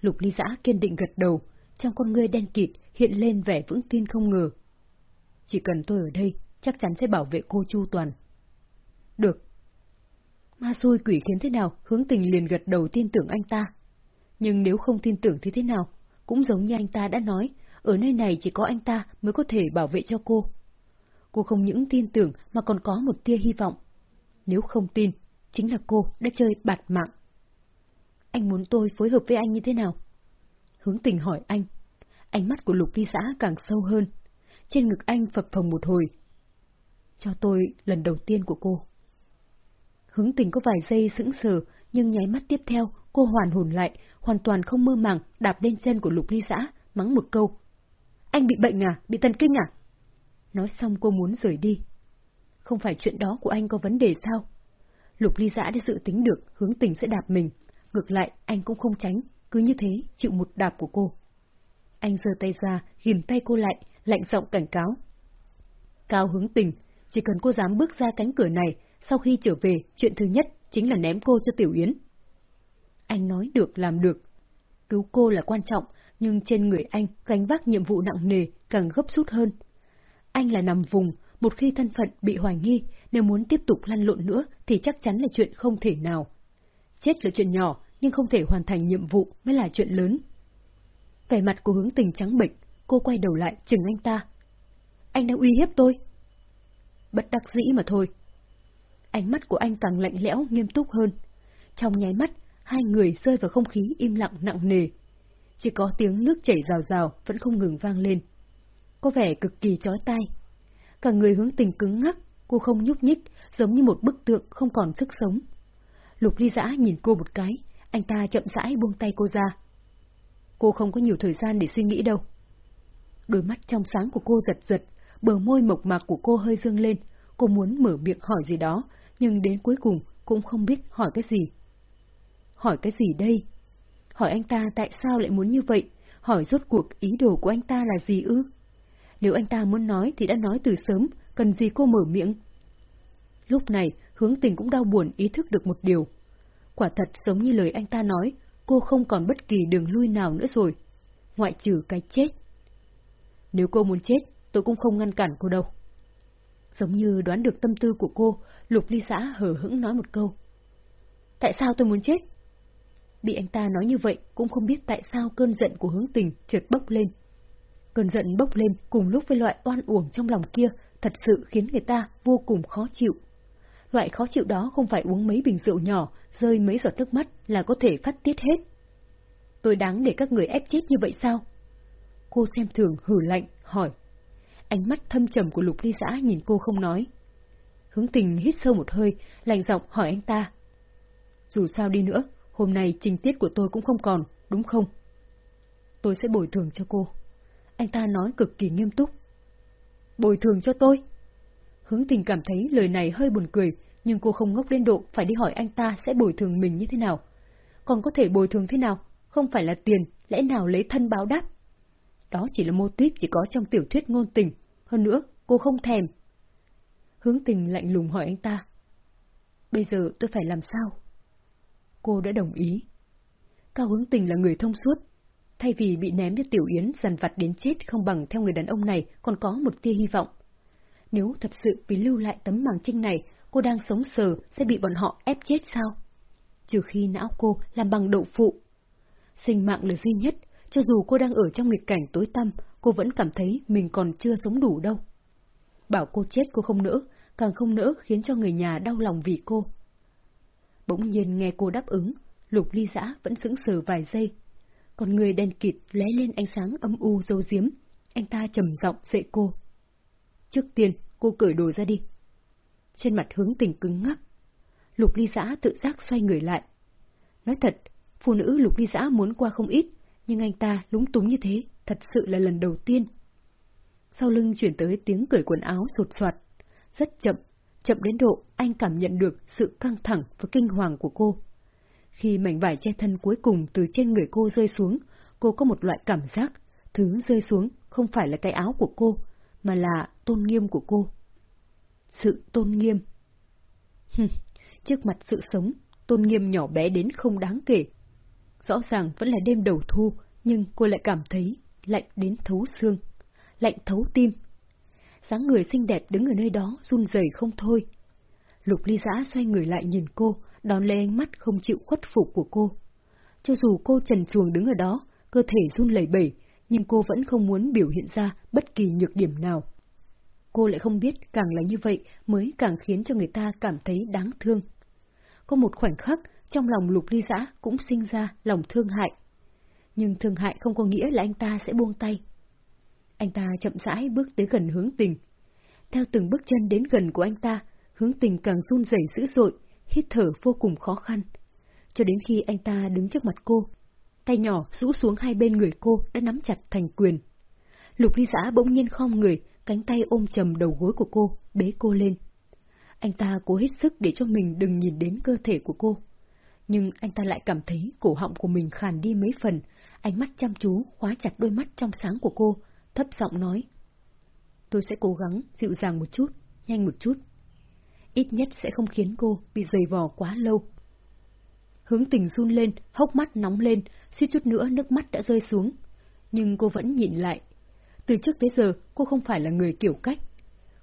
Lục ly giã kiên định gật đầu, trong con ngươi đen kịt hiện lên vẻ vững tin không ngờ. Chỉ cần tôi ở đây, chắc chắn sẽ bảo vệ cô chu toàn. Được. Ma xui quỷ khiến thế nào, hướng tình liền gật đầu tin tưởng anh ta. Nhưng nếu không tin tưởng thì thế nào? Cũng giống như anh ta đã nói, ở nơi này chỉ có anh ta mới có thể bảo vệ cho cô. Cô không những tin tưởng mà còn có một tia hy vọng. Nếu không tin, chính là cô đã chơi bạt mạng. Anh muốn tôi phối hợp với anh như thế nào? Hướng tình hỏi anh. Ánh mắt của lục ly xã càng sâu hơn. Trên ngực anh phập phồng một hồi. Cho tôi lần đầu tiên của cô. Hướng tình có vài giây sững sờ, nhưng nháy mắt tiếp theo, cô hoàn hồn lại, hoàn toàn không mơ màng, đạp lên chân của lục ly xã, mắng một câu. Anh bị bệnh à? Bị thần kinh à? Nói xong cô muốn rời đi. Không phải chuyện đó của anh có vấn đề sao? Lục ly giã đã dự tính được hướng tình sẽ đạp mình, Ngược lại, anh cũng không tránh, cứ như thế, chịu một đạp của cô. Anh giơ tay ra, ghim tay cô lại, lạnh giọng cảnh cáo. Cao hướng tình, chỉ cần cô dám bước ra cánh cửa này, sau khi trở về, chuyện thứ nhất, chính là ném cô cho Tiểu Yến. Anh nói được làm được. Cứu cô là quan trọng, nhưng trên người anh gánh vác nhiệm vụ nặng nề càng gấp rút hơn. Anh là nằm vùng, một khi thân phận bị hoài nghi, nếu muốn tiếp tục lăn lộn nữa thì chắc chắn là chuyện không thể nào. Chết là chuyện nhỏ, nhưng không thể hoàn thành nhiệm vụ mới là chuyện lớn. Vẻ mặt của hướng tình trắng bệnh, cô quay đầu lại chừng anh ta. Anh đang uy hiếp tôi. Bất đắc dĩ mà thôi. Ánh mắt của anh càng lạnh lẽo, nghiêm túc hơn. Trong nháy mắt, hai người rơi vào không khí im lặng nặng nề. Chỉ có tiếng nước chảy rào rào vẫn không ngừng vang lên. Có vẻ cực kỳ chói tai. Cả người hướng tình cứng ngắc, cô không nhúc nhích, giống như một bức tượng không còn sức sống. Lục ly giã nhìn cô một cái, anh ta chậm rãi buông tay cô ra. Cô không có nhiều thời gian để suy nghĩ đâu. Đôi mắt trong sáng của cô giật giật, bờ môi mộc mạc của cô hơi dương lên. Cô muốn mở miệng hỏi gì đó, nhưng đến cuối cùng cũng không biết hỏi cái gì. Hỏi cái gì đây? Hỏi anh ta tại sao lại muốn như vậy? Hỏi rốt cuộc ý đồ của anh ta là gì ư? Nếu anh ta muốn nói thì đã nói từ sớm, cần gì cô mở miệng? Lúc này, hướng tình cũng đau buồn ý thức được một điều. Quả thật giống như lời anh ta nói, cô không còn bất kỳ đường lui nào nữa rồi. Ngoại trừ cái chết. Nếu cô muốn chết, tôi cũng không ngăn cản cô đâu. Giống như đoán được tâm tư của cô, Lục Ly Xã hờ hững nói một câu. Tại sao tôi muốn chết? Bị anh ta nói như vậy cũng không biết tại sao cơn giận của hướng tình chợt bốc lên. Cơn giận bốc lên cùng lúc với loại oan uổng trong lòng kia thật sự khiến người ta vô cùng khó chịu. Loại khó chịu đó không phải uống mấy bình rượu nhỏ, rơi mấy giọt nước mắt là có thể phát tiết hết. Tôi đáng để các người ép chết như vậy sao? Cô xem thường hử lạnh, hỏi. Ánh mắt thâm trầm của lục ly giã nhìn cô không nói. Hướng tình hít sâu một hơi, lạnh giọng hỏi anh ta. Dù sao đi nữa, hôm nay trình tiết của tôi cũng không còn, đúng không? Tôi sẽ bồi thường cho cô. Anh ta nói cực kỳ nghiêm túc. Bồi thường cho tôi? Hướng tình cảm thấy lời này hơi buồn cười, nhưng cô không ngốc đến độ phải đi hỏi anh ta sẽ bồi thường mình như thế nào. Còn có thể bồi thường thế nào? Không phải là tiền, lẽ nào lấy thân báo đáp? Đó chỉ là mô típ chỉ có trong tiểu thuyết ngôn tình. Hơn nữa, cô không thèm. Hướng tình lạnh lùng hỏi anh ta. Bây giờ tôi phải làm sao? Cô đã đồng ý. Cao hướng tình là người thông suốt. Thay vì bị ném cho Tiểu Yến dằn vặt đến chết không bằng theo người đàn ông này còn có một tia hy vọng. Nếu thật sự vì lưu lại tấm màng trinh này, cô đang sống sờ sẽ bị bọn họ ép chết sao? Trừ khi não cô làm bằng đậu phụ. Sinh mạng là duy nhất, cho dù cô đang ở trong nghịch cảnh tối tăm, cô vẫn cảm thấy mình còn chưa sống đủ đâu. Bảo cô chết cô không nỡ, càng không nỡ khiến cho người nhà đau lòng vì cô. Bỗng nhiên nghe cô đáp ứng, lục ly giã vẫn sững sờ vài giây. Còn người đen kịt lóe lên ánh sáng âm u dâu diếm, anh ta trầm giọng dạy cô. Trước tiên, cô cởi đồ ra đi. Trên mặt hướng tình cứng ngắc. Lục ly giã tự giác xoay người lại. Nói thật, phụ nữ lục ly giã muốn qua không ít, nhưng anh ta lúng túng như thế, thật sự là lần đầu tiên. Sau lưng chuyển tới tiếng cởi quần áo sột soạt, rất chậm, chậm đến độ anh cảm nhận được sự căng thẳng và kinh hoàng của cô. Khi mảnh vải che thân cuối cùng từ trên người cô rơi xuống, cô có một loại cảm giác, thứ rơi xuống không phải là cái áo của cô, mà là tôn nghiêm của cô. Sự tôn nghiêm. trước mặt sự sống, tôn nghiêm nhỏ bé đến không đáng kể. Rõ ràng vẫn là đêm đầu thu, nhưng cô lại cảm thấy lạnh đến thấu xương, lạnh thấu tim. dáng người xinh đẹp đứng ở nơi đó run rẩy không thôi. Lục ly giã xoay người lại nhìn cô, đón lấy ánh mắt không chịu khuất phục của cô. Cho dù cô trần chuồng đứng ở đó, cơ thể run lẩy bẩy, nhưng cô vẫn không muốn biểu hiện ra bất kỳ nhược điểm nào. Cô lại không biết càng là như vậy mới càng khiến cho người ta cảm thấy đáng thương. Có một khoảnh khắc, trong lòng lục ly giã cũng sinh ra lòng thương hại. Nhưng thương hại không có nghĩa là anh ta sẽ buông tay. Anh ta chậm rãi bước tới gần hướng tình. Theo từng bước chân đến gần của anh ta, hướng tình càng run rẩy dữ dội, hít thở vô cùng khó khăn. Cho đến khi anh ta đứng trước mặt cô, tay nhỏ rũ xuống hai bên người cô đã nắm chặt thành quyền. Lục ly giã bỗng nhiên khom người, cánh tay ôm chầm đầu gối của cô, bế cô lên. Anh ta cố hết sức để cho mình đừng nhìn đến cơ thể của cô. Nhưng anh ta lại cảm thấy cổ họng của mình khàn đi mấy phần, ánh mắt chăm chú khóa chặt đôi mắt trong sáng của cô, thấp giọng nói. Tôi sẽ cố gắng dịu dàng một chút, nhanh một chút. ít nhất sẽ không khiến cô bị dày vò quá lâu. Hướng tình run lên, hốc mắt nóng lên, suýt chút nữa nước mắt đã rơi xuống. Nhưng cô vẫn nhịn lại. Từ trước tới giờ, cô không phải là người kiểu cách.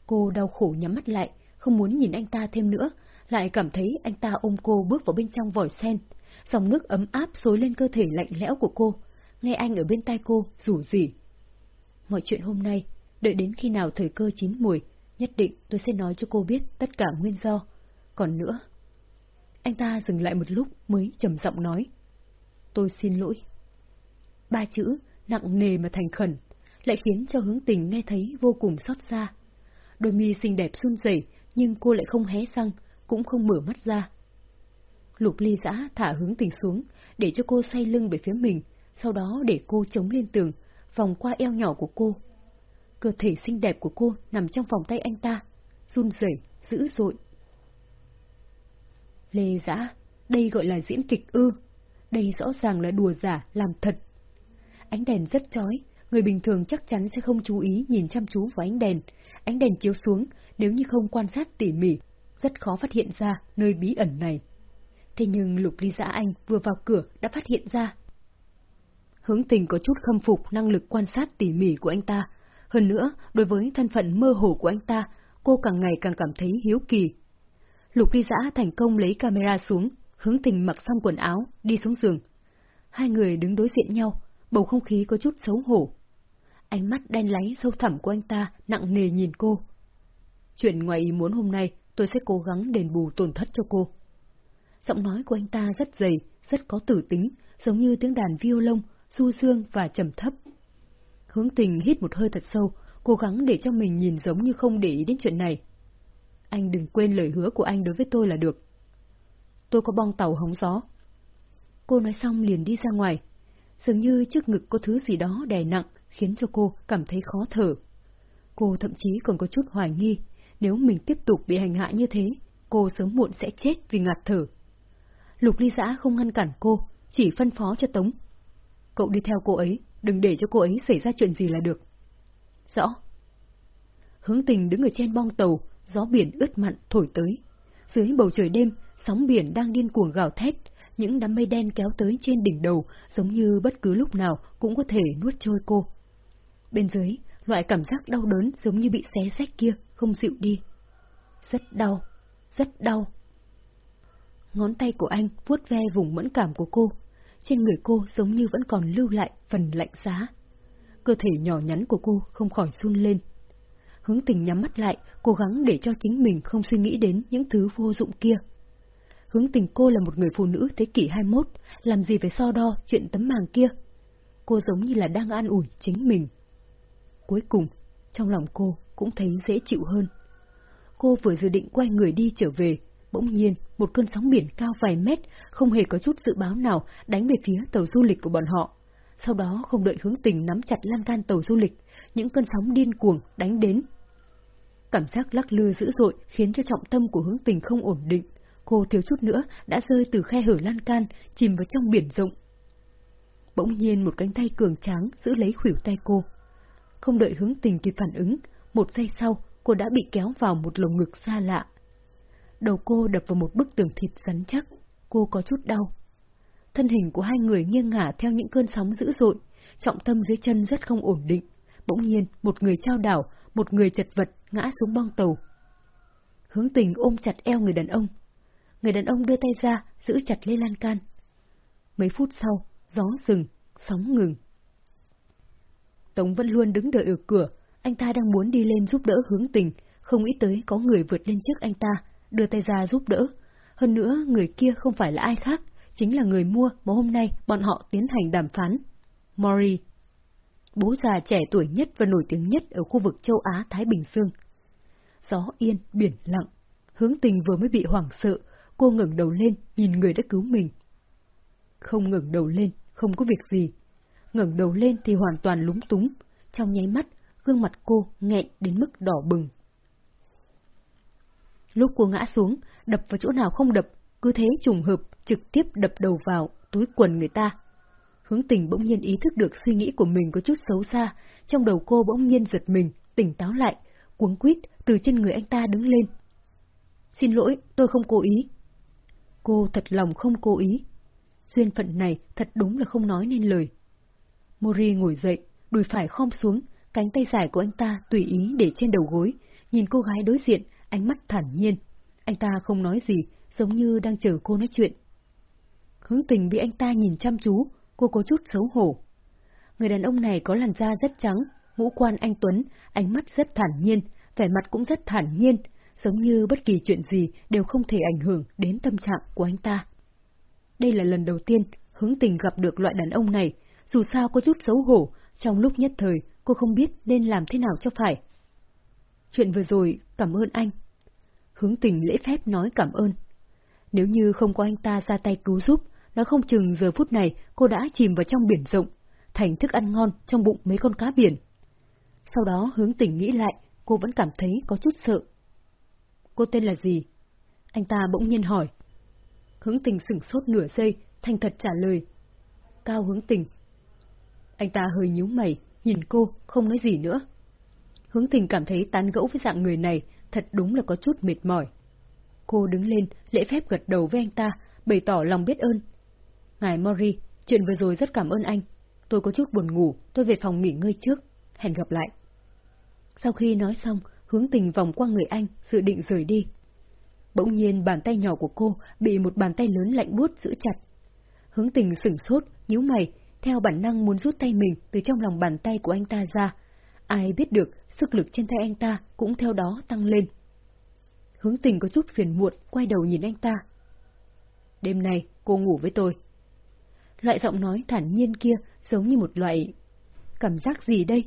Cô đau khổ nhắm mắt lại, không muốn nhìn anh ta thêm nữa, lại cảm thấy anh ta ôm cô bước vào bên trong vòi sen. Dòng nước ấm áp xối lên cơ thể lạnh lẽo của cô, nghe anh ở bên tai cô rủ rỉ. Mọi chuyện hôm nay, đợi đến khi nào thời cơ chín mùi, nhất định tôi sẽ nói cho cô biết tất cả nguyên do. Còn nữa... Anh ta dừng lại một lúc mới trầm giọng nói. Tôi xin lỗi. Ba chữ, nặng nề mà thành khẩn, lại khiến cho hướng tình nghe thấy vô cùng xót xa. Đôi mi xinh đẹp run rẩy, nhưng cô lại không hé răng, cũng không mở mắt ra. Lục ly giã thả hướng tình xuống, để cho cô xoay lưng về phía mình, sau đó để cô chống lên tường, vòng qua eo nhỏ của cô. Cơ thể xinh đẹp của cô nằm trong vòng tay anh ta, run rẩy, dữ dội. Lê giã, đây gọi là diễn kịch ư. Đây rõ ràng là đùa giả, làm thật. Ánh đèn rất chói, người bình thường chắc chắn sẽ không chú ý nhìn chăm chú vào ánh đèn. Ánh đèn chiếu xuống, nếu như không quan sát tỉ mỉ, rất khó phát hiện ra nơi bí ẩn này. Thế nhưng Lục Ly Giã Anh vừa vào cửa đã phát hiện ra. Hướng tình có chút khâm phục năng lực quan sát tỉ mỉ của anh ta. Hơn nữa, đối với thân phận mơ hồ của anh ta, cô càng ngày càng cảm thấy hiếu kỳ. Lục Ly Giã thành công lấy camera xuống, hướng tình mặc xong quần áo, đi xuống giường. Hai người đứng đối diện nhau, bầu không khí có chút xấu hổ. Ánh mắt đen láy sâu thẳm của anh ta nặng nề nhìn cô. Chuyện ngoài ý muốn hôm nay, tôi sẽ cố gắng đền bù tổn thất cho cô. Giọng nói của anh ta rất dày, rất có tử tính, giống như tiếng đàn violon, du dương và trầm thấp. Hướng tình hít một hơi thật sâu, cố gắng để cho mình nhìn giống như không để ý đến chuyện này. Anh đừng quên lời hứa của anh đối với tôi là được. Tôi có bong tàu hóng gió. Cô nói xong liền đi ra ngoài. Dường như trước ngực có thứ gì đó đè nặng, khiến cho cô cảm thấy khó thở. Cô thậm chí còn có chút hoài nghi, nếu mình tiếp tục bị hành hạ như thế, cô sớm muộn sẽ chết vì ngạt thở. Lục ly giã không ngăn cản cô, chỉ phân phó cho Tống. Cậu đi theo cô ấy, đừng để cho cô ấy xảy ra chuyện gì là được. Rõ. Hướng tình đứng ở trên bong tàu, gió biển ướt mặn thổi tới. Dưới bầu trời đêm, sóng biển đang điên cuồng gào thét, những đám mây đen kéo tới trên đỉnh đầu giống như bất cứ lúc nào cũng có thể nuốt trôi cô. Bên dưới, loại cảm giác đau đớn giống như bị xé rách kia không dịu đi. Rất đau, rất đau. Ngón tay của anh vuốt ve vùng mẫn cảm của cô. Trên người cô giống như vẫn còn lưu lại phần lạnh giá. Cơ thể nhỏ nhắn của cô không khỏi run lên. Hướng tình nhắm mắt lại, cố gắng để cho chính mình không suy nghĩ đến những thứ vô dụng kia. Hướng tình cô là một người phụ nữ thế kỷ 21, làm gì phải so đo chuyện tấm màng kia. Cô giống như là đang an ủi chính mình. Cuối cùng, trong lòng cô cũng thấy dễ chịu hơn. Cô vừa dự định quay người đi trở về, bỗng nhiên một cơn sóng biển cao vài mét, không hề có chút dự báo nào đánh về phía tàu du lịch của bọn họ. Sau đó không đợi hướng tình nắm chặt lan can tàu du lịch, những cơn sóng điên cuồng đánh đến. Cảm giác lắc lư dữ dội khiến cho trọng tâm của hướng tình không ổn định. Cô thiếu chút nữa đã rơi từ khe hở lan can, chìm vào trong biển rộng. Bỗng nhiên một cánh tay cường tráng giữ lấy khuỷu tay cô. Không đợi hướng tình kịp phản ứng, một giây sau cô đã bị kéo vào một lồng ngực xa lạ. Đầu cô đập vào một bức tường thịt rắn chắc, cô có chút đau. Thân hình của hai người nghiêng ngả theo những cơn sóng dữ dội, trọng tâm dưới chân rất không ổn định. Bỗng nhiên, một người trao đảo, một người chật vật ngã xuống bong tàu. Hướng tình ôm chặt eo người đàn ông. Người đàn ông đưa tay ra, giữ chặt lấy lan can. Mấy phút sau, gió dừng, sóng ngừng. Tống vẫn luôn đứng đợi ở cửa, anh ta đang muốn đi lên giúp đỡ hướng tình, không nghĩ tới có người vượt lên trước anh ta, đưa tay ra giúp đỡ. Hơn nữa, người kia không phải là ai khác, chính là người mua mà hôm nay bọn họ tiến hành đàm phán. Mori bố già trẻ tuổi nhất và nổi tiếng nhất ở khu vực châu Á-Thái Bình Dương. Gió yên, biển lặng, hướng tình vừa mới bị hoảng sợ, cô ngẩng đầu lên, nhìn người đã cứu mình. Không ngẩng đầu lên, không có việc gì ngẩng đầu lên thì hoàn toàn lúng túng, trong nháy mắt, gương mặt cô nghẹn đến mức đỏ bừng. Lúc cô ngã xuống, đập vào chỗ nào không đập, cứ thế trùng hợp, trực tiếp đập đầu vào túi quần người ta. Hướng tình bỗng nhiên ý thức được suy nghĩ của mình có chút xấu xa, trong đầu cô bỗng nhiên giật mình, tỉnh táo lại, cuống quýt từ trên người anh ta đứng lên. Xin lỗi, tôi không cố ý. Cô thật lòng không cố ý. Duyên phận này thật đúng là không nói nên lời. Mori ngồi dậy, đùi phải khom xuống, cánh tay dài của anh ta tùy ý để trên đầu gối, nhìn cô gái đối diện, ánh mắt thản nhiên. Anh ta không nói gì, giống như đang chờ cô nói chuyện. Hướng tình bị anh ta nhìn chăm chú, cô có chút xấu hổ. Người đàn ông này có làn da rất trắng, ngũ quan anh Tuấn, ánh mắt rất thản nhiên, vẻ mặt cũng rất thản nhiên, giống như bất kỳ chuyện gì đều không thể ảnh hưởng đến tâm trạng của anh ta. Đây là lần đầu tiên hướng tình gặp được loại đàn ông này, dù sao có chút xấu hổ, trong lúc nhất thời cô không biết nên làm thế nào cho phải. Chuyện vừa rồi, cảm ơn anh. Hướng tình lễ phép nói cảm ơn. Nếu như không có anh ta ra tay cứu giúp, nó không chừng giờ phút này cô đã chìm vào trong biển rộng, thành thức ăn ngon trong bụng mấy con cá biển. Sau đó hướng tình nghĩ lại, cô vẫn cảm thấy có chút sợ. Cô tên là gì? Anh ta bỗng nhiên hỏi. Hướng tình sửng sốt nửa giây, thành thật trả lời. Cao hướng tình. Anh ta hơi nhíu mày, nhìn cô, không nói gì nữa. Hướng tình cảm thấy tán gẫu với dạng người này thật đúng là có chút mệt mỏi. Cô đứng lên, lễ phép gật đầu với anh ta, bày tỏ lòng biết ơn. Ngài Mori, chuyện vừa rồi rất cảm ơn anh. Tôi có chút buồn ngủ, tôi về phòng nghỉ ngơi trước. Hẹn gặp lại. Sau khi nói xong, hướng tình vòng qua người anh, dự định rời đi. Bỗng nhiên bàn tay nhỏ của cô bị một bàn tay lớn lạnh buốt giữ chặt. Hướng tình sửng sốt, nhíu mày, theo bản năng muốn rút tay mình từ trong lòng bàn tay của anh ta ra. Ai biết được, sức lực trên tay anh ta cũng theo đó tăng lên. Hướng tình có chút phiền muộn, quay đầu nhìn anh ta. Đêm nay, cô ngủ với tôi. Loại giọng nói thản nhiên kia giống như một loại... Cảm giác gì đây?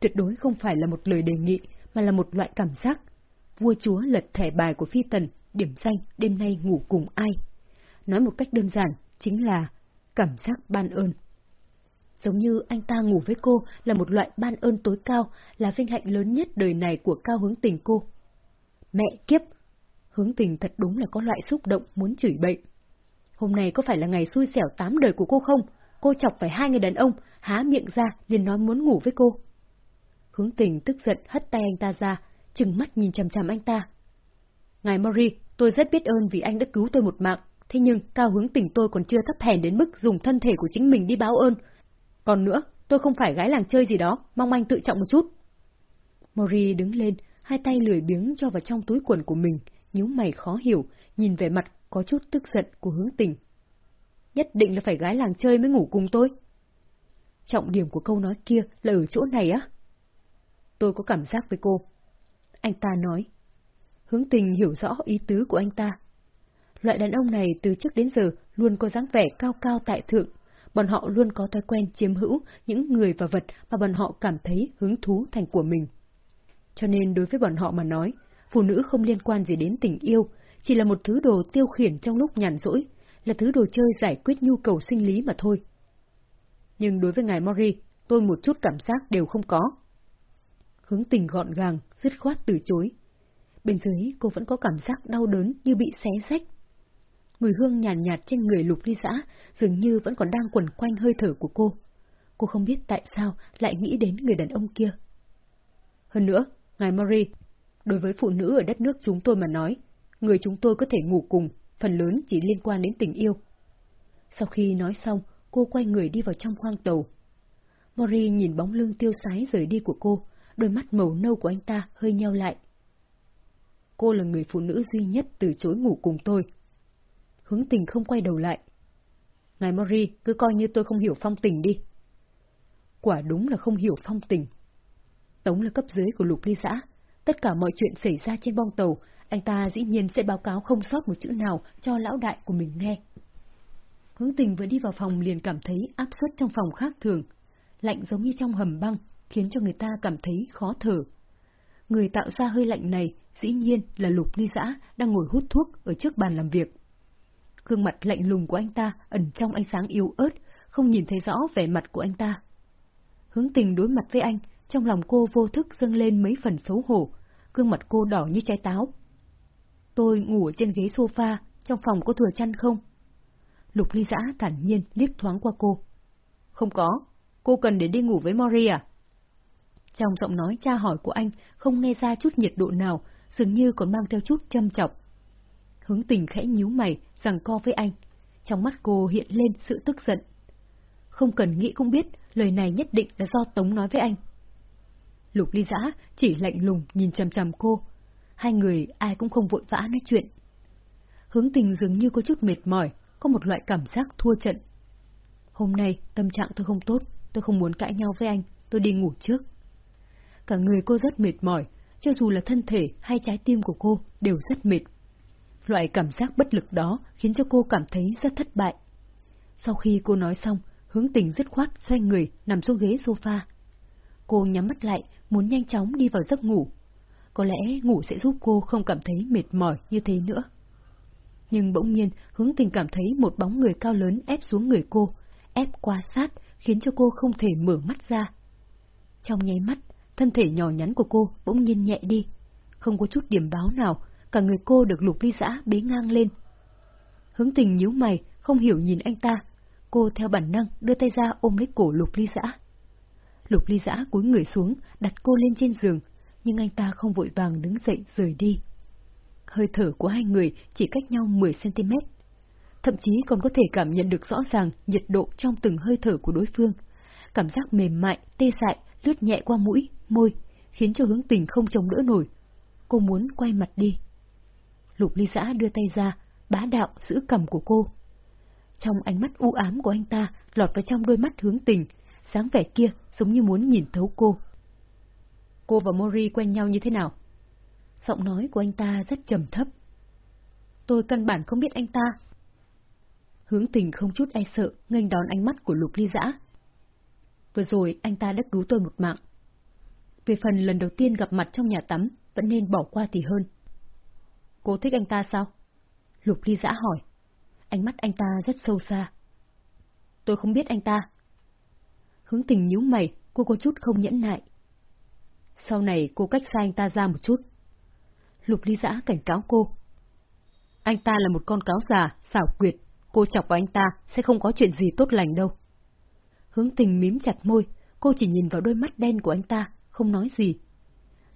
Tuyệt đối không phải là một lời đề nghị, mà là một loại cảm giác. Vua chúa lật thẻ bài của phi tần, điểm danh đêm nay ngủ cùng ai. Nói một cách đơn giản, chính là cảm giác ban ơn. Giống như anh ta ngủ với cô là một loại ban ơn tối cao, là vinh hạnh lớn nhất đời này của cao hướng tình cô. Mẹ kiếp! Hướng tình thật đúng là có loại xúc động muốn chửi bậy. Hôm nay có phải là ngày xui xẻo tám đời của cô không? Cô chọc phải hai người đàn ông, há miệng ra liền nói muốn ngủ với cô. Hướng tình tức giận hất tay anh ta ra, chừng mắt nhìn chằm chằm anh ta. Ngài Mori, tôi rất biết ơn vì anh đã cứu tôi một mạng, thế nhưng cao hướng tình tôi còn chưa thấp hèn đến mức dùng thân thể của chính mình đi báo ơn. Còn nữa, tôi không phải gái làng chơi gì đó, mong anh tự trọng một chút. Mori đứng lên, hai tay lười biếng cho vào trong túi quần của mình, nhíu mày khó hiểu, nhìn về mặt có chút tức giận của hướng tình. Nhất định là phải gái làng chơi mới ngủ cùng tôi. Trọng điểm của câu nói kia là ở chỗ này á. Tôi có cảm giác với cô. Anh ta nói. Hướng tình hiểu rõ ý tứ của anh ta. Loại đàn ông này từ trước đến giờ luôn có dáng vẻ cao cao tại thượng. Bọn họ luôn có thói quen chiếm hữu những người và vật mà bọn họ cảm thấy hứng thú thành của mình. Cho nên đối với bọn họ mà nói, phụ nữ không liên quan gì đến tình yêu, chỉ là một thứ đồ tiêu khiển trong lúc nhàn rỗi, là thứ đồ chơi giải quyết nhu cầu sinh lý mà thôi. Nhưng đối với ngài Mori, tôi một chút cảm giác đều không có. Hướng tình gọn gàng, dứt khoát từ chối. Bên dưới cô vẫn có cảm giác đau đớn như bị xé rách. Mùi hương nhàn nhạt, nhạt trên người lục ly giã dường như vẫn còn đang quẩn quanh hơi thở của cô. Cô không biết tại sao lại nghĩ đến người đàn ông kia. Hơn nữa, ngài Mori, đối với phụ nữ ở đất nước chúng tôi mà nói, người chúng tôi có thể ngủ cùng, phần lớn chỉ liên quan đến tình yêu. Sau khi nói xong, cô quay người đi vào trong khoang tàu. Mori nhìn bóng lưng tiêu sái rời đi của cô, đôi mắt màu nâu của anh ta hơi nheo lại. Cô là người phụ nữ duy nhất từ chối ngủ cùng tôi. Hướng tình không quay đầu lại. Ngài Mori, cứ coi như tôi không hiểu phong tình đi. Quả đúng là không hiểu phong tình. Tống là cấp dưới của lục ly xã. Tất cả mọi chuyện xảy ra trên bong tàu, anh ta dĩ nhiên sẽ báo cáo không sót một chữ nào cho lão đại của mình nghe. Hướng tình vừa đi vào phòng liền cảm thấy áp suất trong phòng khác thường, lạnh giống như trong hầm băng, khiến cho người ta cảm thấy khó thở. Người tạo ra hơi lạnh này dĩ nhiên là lục ly giã đang ngồi hút thuốc ở trước bàn làm việc. Gương mặt lạnh lùng của anh ta ẩn trong ánh sáng yếu ớt, không nhìn thấy rõ vẻ mặt của anh ta. Hướng tình đối mặt với anh, trong lòng cô vô thức dâng lên mấy phần xấu hổ, gương mặt cô đỏ như trái táo. Tôi ngủ ở trên ghế sofa, trong phòng có thừa chăn không? Lục ly giã thản nhiên liếc thoáng qua cô. Không có, cô cần để đi ngủ với Mori à? Trong giọng nói tra hỏi của anh không nghe ra chút nhiệt độ nào, dường như còn mang theo chút châm chọc. Hướng tình khẽ nhíu mày, rằng co với anh. Trong mắt cô hiện lên sự tức giận. Không cần nghĩ cũng biết, lời này nhất định là do Tống nói với anh. Lục ly giã chỉ lạnh lùng nhìn chằm chằm cô. Hai người ai cũng không vội vã nói chuyện. Hướng tình dường như có chút mệt mỏi, có một loại cảm giác thua trận. Hôm nay tâm trạng tôi không tốt, tôi không muốn cãi nhau với anh, tôi đi ngủ trước. Cả người cô rất mệt mỏi, cho dù là thân thể hay trái tim của cô đều rất mệt. Loại cảm giác bất lực đó khiến cho cô cảm thấy rất thất bại. Sau khi cô nói xong, hướng tình dứt khoát xoay người nằm xuống ghế sofa. Cô nhắm mắt lại, muốn nhanh chóng đi vào giấc ngủ. Có lẽ ngủ sẽ giúp cô không cảm thấy mệt mỏi như thế nữa. Nhưng bỗng nhiên, hướng tình cảm thấy một bóng người cao lớn ép xuống người cô, ép qua sát, khiến cho cô không thể mở mắt ra. Trong nháy mắt, thân thể nhỏ nhắn của cô bỗng nhiên nhẹ đi. Không có chút điểm báo nào, cả người cô được lục ly giã bế ngang lên. Hướng tình nhíu mày, không hiểu nhìn anh ta. Cô theo bản năng đưa tay ra ôm lấy cổ lục ly giã. Lục ly giã cúi người xuống, đặt cô lên trên giường, nhưng anh ta không vội vàng đứng dậy rời đi. Hơi thở của hai người chỉ cách nhau 10cm. Thậm chí còn có thể cảm nhận được rõ ràng nhiệt độ trong từng hơi thở của đối phương. Cảm giác mềm mại, tê dại, lướt nhẹ qua mũi, môi, khiến cho hướng tình không chống đỡ nổi. Cô muốn quay mặt đi. Lục ly giã đưa tay ra, bá đạo giữ cầm của cô. Trong ánh mắt u ám của anh ta lọt vào trong đôi mắt hướng tình, sáng vẻ kia giống như muốn nhìn thấu cô. Cô và Mori quen nhau như thế nào? Giọng nói của anh ta rất trầm thấp. Tôi căn bản không biết anh ta. Hướng tình không chút e sợ, nghênh đón ánh mắt của lục ly giã. Vừa rồi anh ta đã cứu tôi một mạng. Về phần lần đầu tiên gặp mặt trong nhà tắm, vẫn nên bỏ qua thì hơn. Cô thích anh ta sao? Lục ly giã hỏi. Ánh mắt anh ta rất sâu xa. Tôi không biết anh ta. Hướng tình nhíu mày, cô có chút không nhẫn nại. Sau này cô cách xa anh ta ra một chút. Lục ly giã cảnh cáo cô. Anh ta là một con cáo già, xảo quyệt. Cô chọc vào anh ta sẽ không có chuyện gì tốt lành đâu. Hướng tình mím chặt môi, cô chỉ nhìn vào đôi mắt đen của anh ta, không nói gì.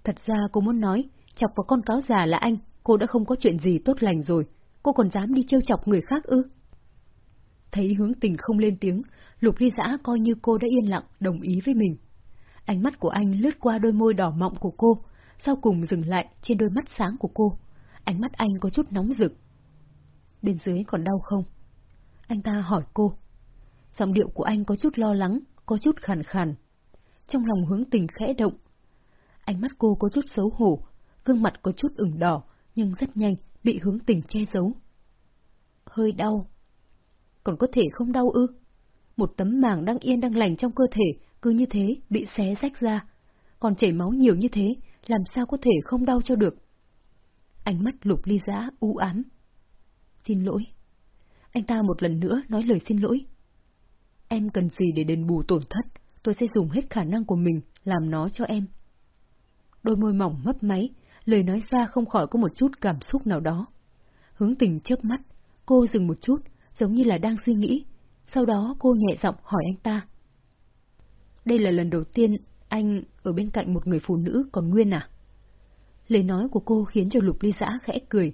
Thật ra cô muốn nói, chọc vào con cáo già là anh, cô đã không có chuyện gì tốt lành rồi, cô còn dám đi trêu chọc người khác ư? Thấy hướng tình không lên tiếng, lục ly giã coi như cô đã yên lặng, đồng ý với mình. Ánh mắt của anh lướt qua đôi môi đỏ mọng của cô, sau cùng dừng lại trên đôi mắt sáng của cô. Ánh mắt anh có chút nóng rực. Bên dưới còn đau không? Anh ta hỏi cô. Giọng điệu của anh có chút lo lắng, có chút khàn khàn. Trong lòng hướng tình khẽ động. Ánh mắt cô có chút xấu hổ, gương mặt có chút ửng đỏ, nhưng rất nhanh bị hướng tình che giấu. Hơi đau. Còn có thể không đau ư? Một tấm màng đang yên đang lành trong cơ thể, cứ như thế bị xé rách ra. Còn chảy máu nhiều như thế, làm sao có thể không đau cho được? Ánh mắt lục ly giã u ám. Xin lỗi. Anh ta một lần nữa nói lời xin lỗi. Em cần gì để đền bù tổn thất, tôi sẽ dùng hết khả năng của mình làm nó cho em. Đôi môi mỏng mấp máy, lời nói ra không khỏi có một chút cảm xúc nào đó. Hướng tình chớp mắt, cô dừng một chút, giống như là đang suy nghĩ, sau đó cô nhẹ giọng hỏi anh ta. Đây là lần đầu tiên anh ở bên cạnh một người phụ nữ còn nguyên à? Lời nói của cô khiến cho Lục Ly Giã khẽ cười.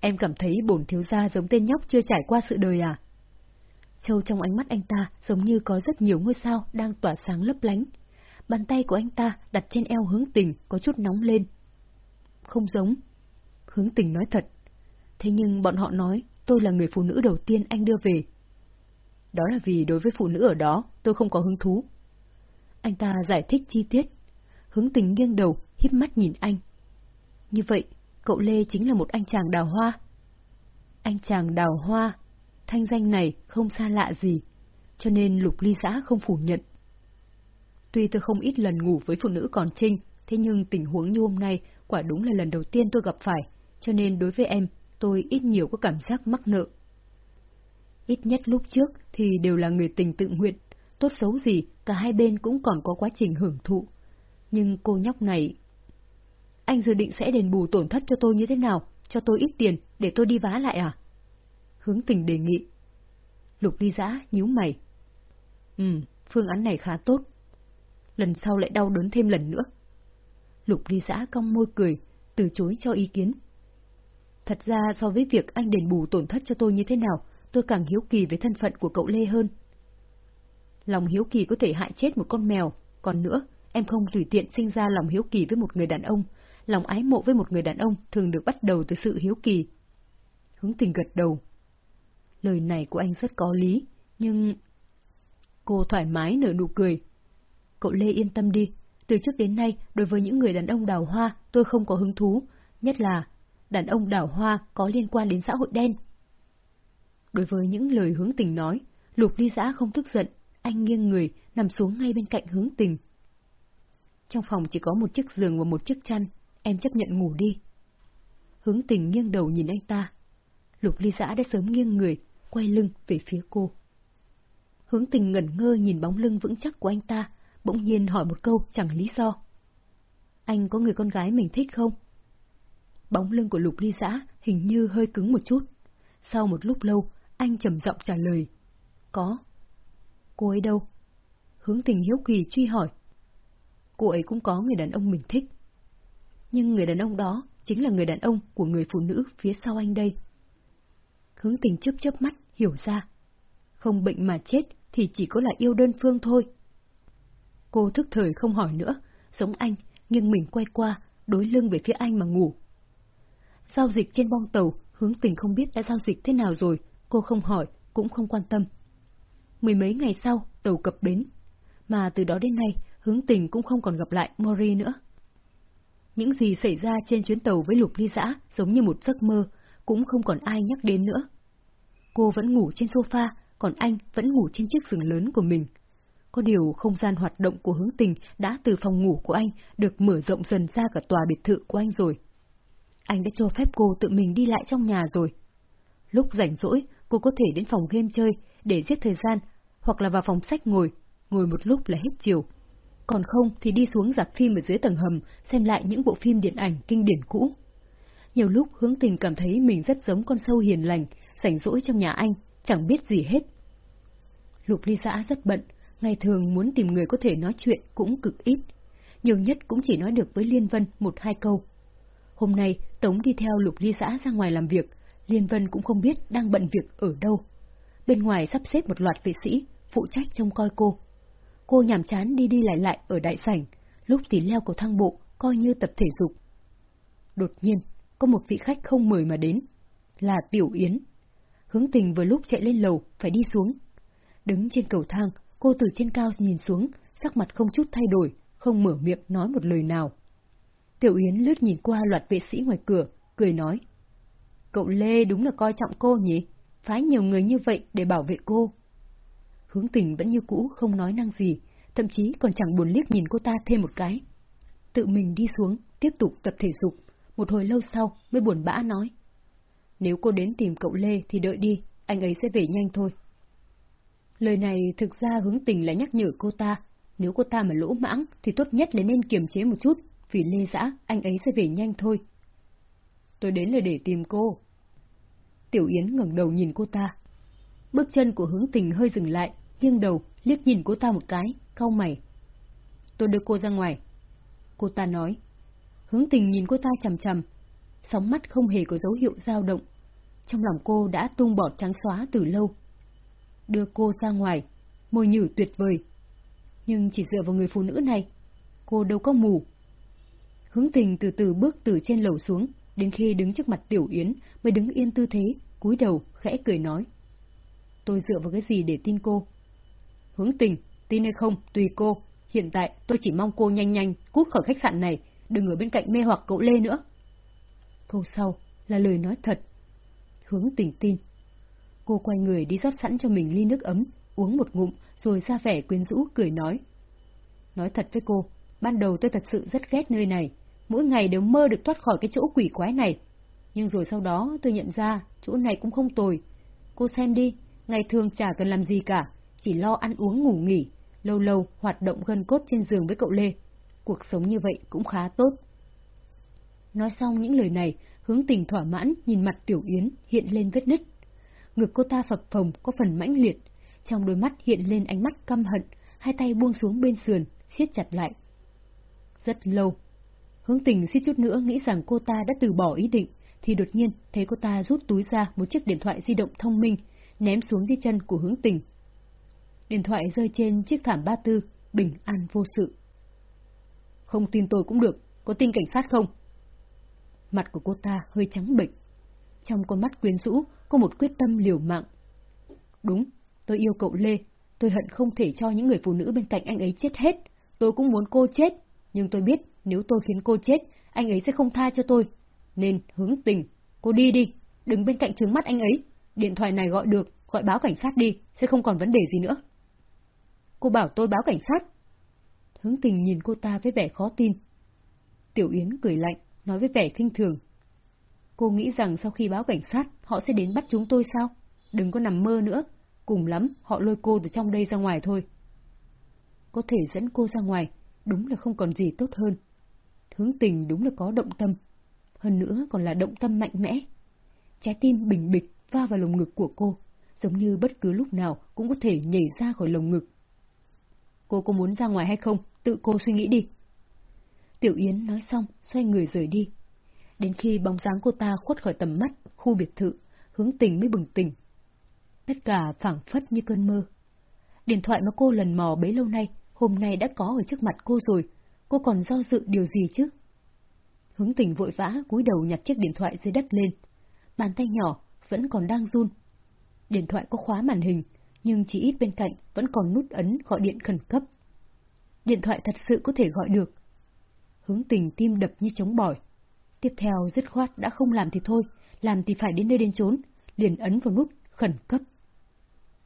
Em cảm thấy bổn thiếu gia giống tên nhóc chưa trải qua sự đời à? Châu trong ánh mắt anh ta giống như có rất nhiều ngôi sao đang tỏa sáng lấp lánh. Bàn tay của anh ta đặt trên eo hướng tình có chút nóng lên. Không giống. Hướng tình nói thật. Thế nhưng bọn họ nói tôi là người phụ nữ đầu tiên anh đưa về. Đó là vì đối với phụ nữ ở đó tôi không có hứng thú. Anh ta giải thích chi tiết. Hướng tình nghiêng đầu, híp mắt nhìn anh. Như vậy, cậu Lê chính là một anh chàng đào hoa. Anh chàng đào hoa, thanh danh này không xa lạ gì, cho nên lục ly giã không phủ nhận. Tuy tôi không ít lần ngủ với phụ nữ còn trinh, thế nhưng tình huống như hôm nay quả đúng là lần đầu tiên tôi gặp phải, cho nên đối với em, tôi ít nhiều có cảm giác mắc nợ. Ít nhất lúc trước thì đều là người tình tự nguyện, tốt xấu gì cả hai bên cũng còn có quá trình hưởng thụ. Nhưng cô nhóc này... Anh dự định sẽ đền bù tổn thất cho tôi như thế nào? Cho tôi ít tiền để tôi đi vá lại à? Hướng tình đề nghị. Lục ly giã nhíu mày. Ừ, phương án này khá tốt. Lần sau lại đau đớn thêm lần nữa. Lục ly giã cong môi cười, từ chối cho ý kiến. Thật ra so với việc anh đền bù tổn thất cho tôi như thế nào, tôi càng hiếu kỳ về thân phận của cậu Lê hơn. Lòng hiếu kỳ có thể hại chết một con mèo, còn nữa, em không tùy tiện sinh ra lòng hiếu kỳ với một người đàn ông. Lòng ái mộ với một người đàn ông thường được bắt đầu từ sự hiếu kỳ. Hướng tình gật đầu. Lời này của anh rất có lý, nhưng... Cô thoải mái nở nụ cười. Cậu Lê yên tâm đi, từ trước đến nay, đối với những người đàn ông đào hoa, tôi không có hứng thú, nhất là đàn ông đào hoa có liên quan đến xã hội đen. Đối với những lời hướng tình nói, Lục Ly Giã không tức giận, anh nghiêng người, nằm xuống ngay bên cạnh hướng tình. Trong phòng chỉ có một chiếc giường và một chiếc chăn, em chấp nhận ngủ đi. Hướng tình nghiêng đầu nhìn anh ta. Lục Ly Giã đã sớm nghiêng người, quay lưng về phía cô. Hướng tình ngẩn ngơ nhìn bóng lưng vững chắc của anh ta, bỗng nhiên hỏi một câu chẳng lý do. Anh có người con gái mình thích không? Bóng lưng của Lục Ly Giã hình như hơi cứng một chút. Sau một lúc lâu, anh trầm giọng trả lời. Có. Cô ấy đâu? Hướng tình hiếu kỳ truy hỏi. Cô ấy cũng có người đàn ông mình thích. Nhưng người đàn ông đó chính là người đàn ông của người phụ nữ phía sau anh đây. Hướng tình chớp chớp mắt, hiểu ra. Không bệnh mà chết thì chỉ có là yêu đơn phương thôi. Cô thức thời không hỏi nữa, giống anh, nhưng mình quay qua, đối lưng về phía anh mà ngủ. Giao dịch trên bong tàu, hướng tình không biết đã giao dịch thế nào rồi, cô không hỏi, cũng không quan tâm. Mười mấy ngày sau, tàu cập bến. Mà từ đó đến nay, hướng tình cũng không còn gặp lại Mori nữa. Những gì xảy ra trên chuyến tàu với lục ly giã giống như một giấc mơ, cũng không còn ai nhắc đến nữa. Cô vẫn ngủ trên sofa, còn anh vẫn ngủ trên chiếc giường lớn của mình. Có điều không gian hoạt động của hướng tình đã từ phòng ngủ của anh được mở rộng dần ra cả tòa biệt thự của anh rồi. Anh đã cho phép cô tự mình đi lại trong nhà rồi. Lúc rảnh rỗi, cô có thể đến phòng game chơi để giết thời gian, hoặc là vào phòng sách ngồi, ngồi một lúc là hết chiều. Còn không thì đi xuống dạp phim ở dưới tầng hầm xem lại những bộ phim điện ảnh kinh điển cũ. Nhiều lúc hướng tình cảm thấy mình rất giống con sâu hiền lành, rảnh rỗi trong nhà anh, chẳng biết gì hết. Lục ly xã rất bận, ngày thường muốn tìm người có thể nói chuyện cũng cực ít. Nhiều nhất cũng chỉ nói được với Liên Vân một hai câu. Hôm nay, Tống đi theo Lục Ly xã ra ngoài làm việc, Liên Vân cũng không biết đang bận việc ở đâu. Bên ngoài sắp xếp một loạt vệ sĩ, phụ trách trông coi cô. Cô nhảm chán đi đi lại lại ở đại sảnh, lúc thì leo cầu thang bộ, coi như tập thể dục. Đột nhiên, có một vị khách không mời mà đến, là Tiểu Yến. Hướng tình vừa lúc chạy lên lầu, phải đi xuống. Đứng trên cầu thang, cô từ trên cao nhìn xuống, sắc mặt không chút thay đổi, không mở miệng nói một lời nào. Tiểu Yến lướt nhìn qua loạt vệ sĩ ngoài cửa, cười nói. Cậu Lê đúng là coi trọng cô nhỉ? Phái nhiều người như vậy để bảo vệ cô. Hướng tình vẫn như cũ không nói năng gì, thậm chí còn chẳng buồn liếc nhìn cô ta thêm một cái. Tự mình đi xuống, tiếp tục tập thể dục, một hồi lâu sau mới buồn bã nói. Nếu cô đến tìm cậu Lê thì đợi đi, anh ấy sẽ về nhanh thôi. Lời này thực ra hướng tình là nhắc nhở cô ta, nếu cô ta mà lỗ mãng thì tốt nhất là nên kiềm chế một chút, vì Lê Dã anh ấy sẽ về nhanh thôi. Tôi đến là để tìm cô. Tiểu Yến ngẩng đầu nhìn cô ta. Bước chân của hướng tình hơi dừng lại, nghiêng đầu, liếc nhìn cô ta một cái, cau mày. Tôi đưa cô ra ngoài. Cô ta nói. Hướng tình nhìn cô ta chằm chằm, sóng mắt không hề có dấu hiệu dao động. Trong lòng cô đã tung bọt trắng xóa từ lâu. Đưa cô ra ngoài, môi nhử tuyệt vời. Nhưng chỉ dựa vào người phụ nữ này, cô đâu có mù. Hướng tình từ từ bước từ trên lầu xuống, đến khi đứng trước mặt Tiểu Yến mới đứng yên tư thế, cúi đầu, khẽ cười nói. Tôi dựa vào cái gì để tin cô? Hướng tình, tin hay không, tùy cô. Hiện tại tôi chỉ mong cô nhanh nhanh cút khỏi khách sạn này, đừng ở bên cạnh mê hoặc cậu Lê nữa. Câu sau là lời nói thật. Hướng tình tin. Cô quay người đi rót sẵn cho mình ly nước ấm, uống một ngụm, rồi ra vẻ quyến rũ cười nói. Nói thật với cô, ban đầu tôi thật sự rất ghét nơi này, mỗi ngày đều mơ được thoát khỏi cái chỗ quỷ quái này. Nhưng rồi sau đó tôi nhận ra chỗ này cũng không tồi. Cô xem đi, ngày thường chả cần làm gì cả, chỉ lo ăn uống ngủ nghỉ, lâu lâu hoạt động gân cốt trên giường với cậu Lê. Cuộc sống như vậy cũng khá tốt. Nói xong những lời này, hướng tình thỏa mãn nhìn mặt Tiểu Yến hiện lên vết nứt. Ngực cô ta phập phồng có phần mãnh liệt, trong đôi mắt hiện lên ánh mắt căm hận, hai tay buông xuống bên sườn, siết chặt lại. Rất lâu, Hướng tình suýt chút nữa nghĩ rằng cô ta đã từ bỏ ý định, thì đột nhiên thấy cô ta rút túi ra một chiếc điện thoại di động thông minh, ném xuống dưới chân của hướng tình. Điện thoại rơi trên chiếc thảm ba tư, bình an vô sự. Không tin tôi cũng được, có tin cảnh sát không? Mặt của cô ta hơi trắng bệch. Trong con mắt quyến rũ có một quyết tâm liều mạng. Đúng, tôi yêu cậu Lê, tôi hận không thể cho những người phụ nữ bên cạnh anh ấy chết hết. Tôi cũng muốn cô chết, nhưng tôi biết nếu tôi khiến cô chết, anh ấy sẽ không tha cho tôi. Nên hướng tình, cô đi đi, đừng bên cạnh trướng mắt anh ấy. Điện thoại này gọi được, gọi báo cảnh sát đi, sẽ không còn vấn đề gì nữa. Cô bảo tôi báo cảnh sát. Hướng tình nhìn cô ta với vẻ khó tin. Tiểu Yến cười lạnh, nói với vẻ khinh thường. Cô nghĩ rằng sau khi báo cảnh sát, họ sẽ đến bắt chúng tôi sao? Đừng có nằm mơ nữa, cùng lắm họ lôi cô từ trong đây ra ngoài thôi. Có thể dẫn cô ra ngoài, đúng là không còn gì tốt hơn. Hướng tình đúng là có động tâm, hơn nữa còn là động tâm mạnh mẽ. Trái tim bình bịch va vào lồng ngực của cô, giống như bất cứ lúc nào cũng có thể nhảy ra khỏi lồng ngực. Cô có muốn ra ngoài hay không? Tự cô suy nghĩ đi. Tiểu Yến nói xong, xoay người rời đi. Đến khi bóng dáng cô ta khuất khỏi tầm mắt, khu biệt thự, hướng tình mới bừng tỉnh. Tất cả phảng phất như cơn mơ. Điện thoại mà cô lần mò bấy lâu nay, hôm nay đã có ở trước mặt cô rồi, cô còn do dự điều gì chứ? Hướng tình vội vã cúi đầu nhặt chiếc điện thoại dưới đất lên. Bàn tay nhỏ vẫn còn đang run. Điện thoại có khóa màn hình, nhưng chỉ ít bên cạnh vẫn còn nút ấn gọi điện khẩn cấp. Điện thoại thật sự có thể gọi được. Hướng tình tim đập như trống bỏi. Tiếp theo dứt khoát đã không làm thì thôi, làm thì phải đến nơi đến chốn, liền ấn vào nút khẩn cấp.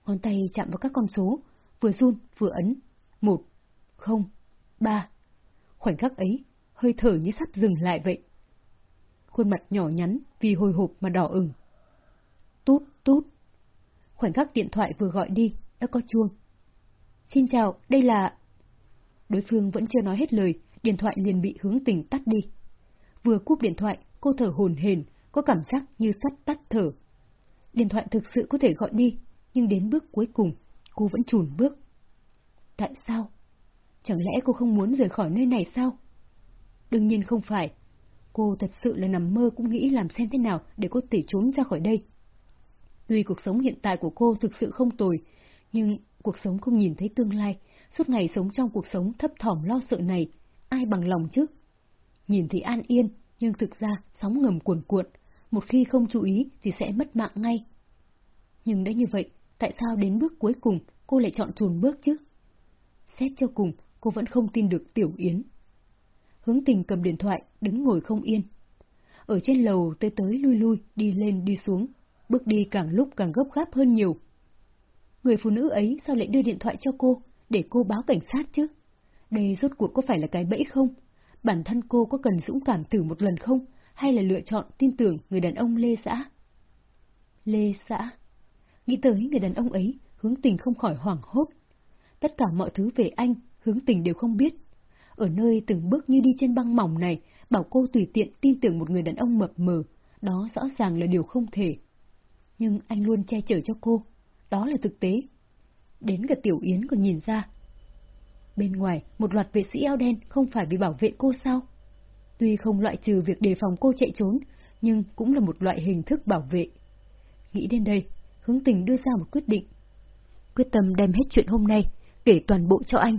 Ngón tay chạm vào các con số, vừa run vừa ấn. Một, không, ba. Khoảnh khắc ấy, hơi thở như sắp dừng lại vậy. Khuôn mặt nhỏ nhắn vì hồi hộp mà đỏ ửng. Tút, tút. Khoảnh khắc điện thoại vừa gọi đi, đã có chuông. Xin chào, đây là... Đối phương vẫn chưa nói hết lời, điện thoại liền bị hướng tình tắt đi. Vừa cúp điện thoại, cô thở hồn hền, có cảm giác như sắt tắt thở. Điện thoại thực sự có thể gọi đi, nhưng đến bước cuối cùng, cô vẫn chùn bước. Tại sao? Chẳng lẽ cô không muốn rời khỏi nơi này sao? Đương nhiên không phải. Cô thật sự là nằm mơ cũng nghĩ làm xem thế nào để có thể trốn ra khỏi đây. Tuy cuộc sống hiện tại của cô thực sự không tồi, nhưng cuộc sống không nhìn thấy tương lai, suốt ngày sống trong cuộc sống thấp thỏm lo sợ này, ai bằng lòng chứ? Nhìn thì an yên, nhưng thực ra sóng ngầm cuồn cuộn, một khi không chú ý thì sẽ mất mạng ngay. Nhưng đã như vậy, tại sao đến bước cuối cùng cô lại chọn chùn bước chứ? Xét cho cùng, cô vẫn không tin được Tiểu Yến. Hướng tình cầm điện thoại, đứng ngồi không yên. Ở trên lầu tới tới lui lui, đi lên đi xuống, bước đi càng lúc càng gấp gáp hơn nhiều. Người phụ nữ ấy sao lại đưa điện thoại cho cô, để cô báo cảnh sát chứ? Đây rốt cuộc có phải là cái bẫy không? Bản thân cô có cần dũng cảm thử một lần không? Hay là lựa chọn tin tưởng người đàn ông Lê Xã? Lê Xã? Nghĩ tới người đàn ông ấy, hướng tình không khỏi hoảng hốt. Tất cả mọi thứ về anh, hướng tình đều không biết. Ở nơi từng bước như đi trên băng mỏng này, bảo cô tùy tiện tin tưởng một người đàn ông mập mờ, đó rõ ràng là điều không thể. Nhưng anh luôn che chở cho cô, đó là thực tế. Đến cả Tiểu Yến còn nhìn ra. Bên ngoài, một loạt vệ sĩ áo đen không phải vì bảo vệ cô sao? Tuy không loại trừ việc đề phòng cô chạy trốn, nhưng cũng là một loại hình thức bảo vệ. Nghĩ đến đây, hướng tình đưa ra một quyết định. Quyết tâm đem hết chuyện hôm nay, kể toàn bộ cho anh.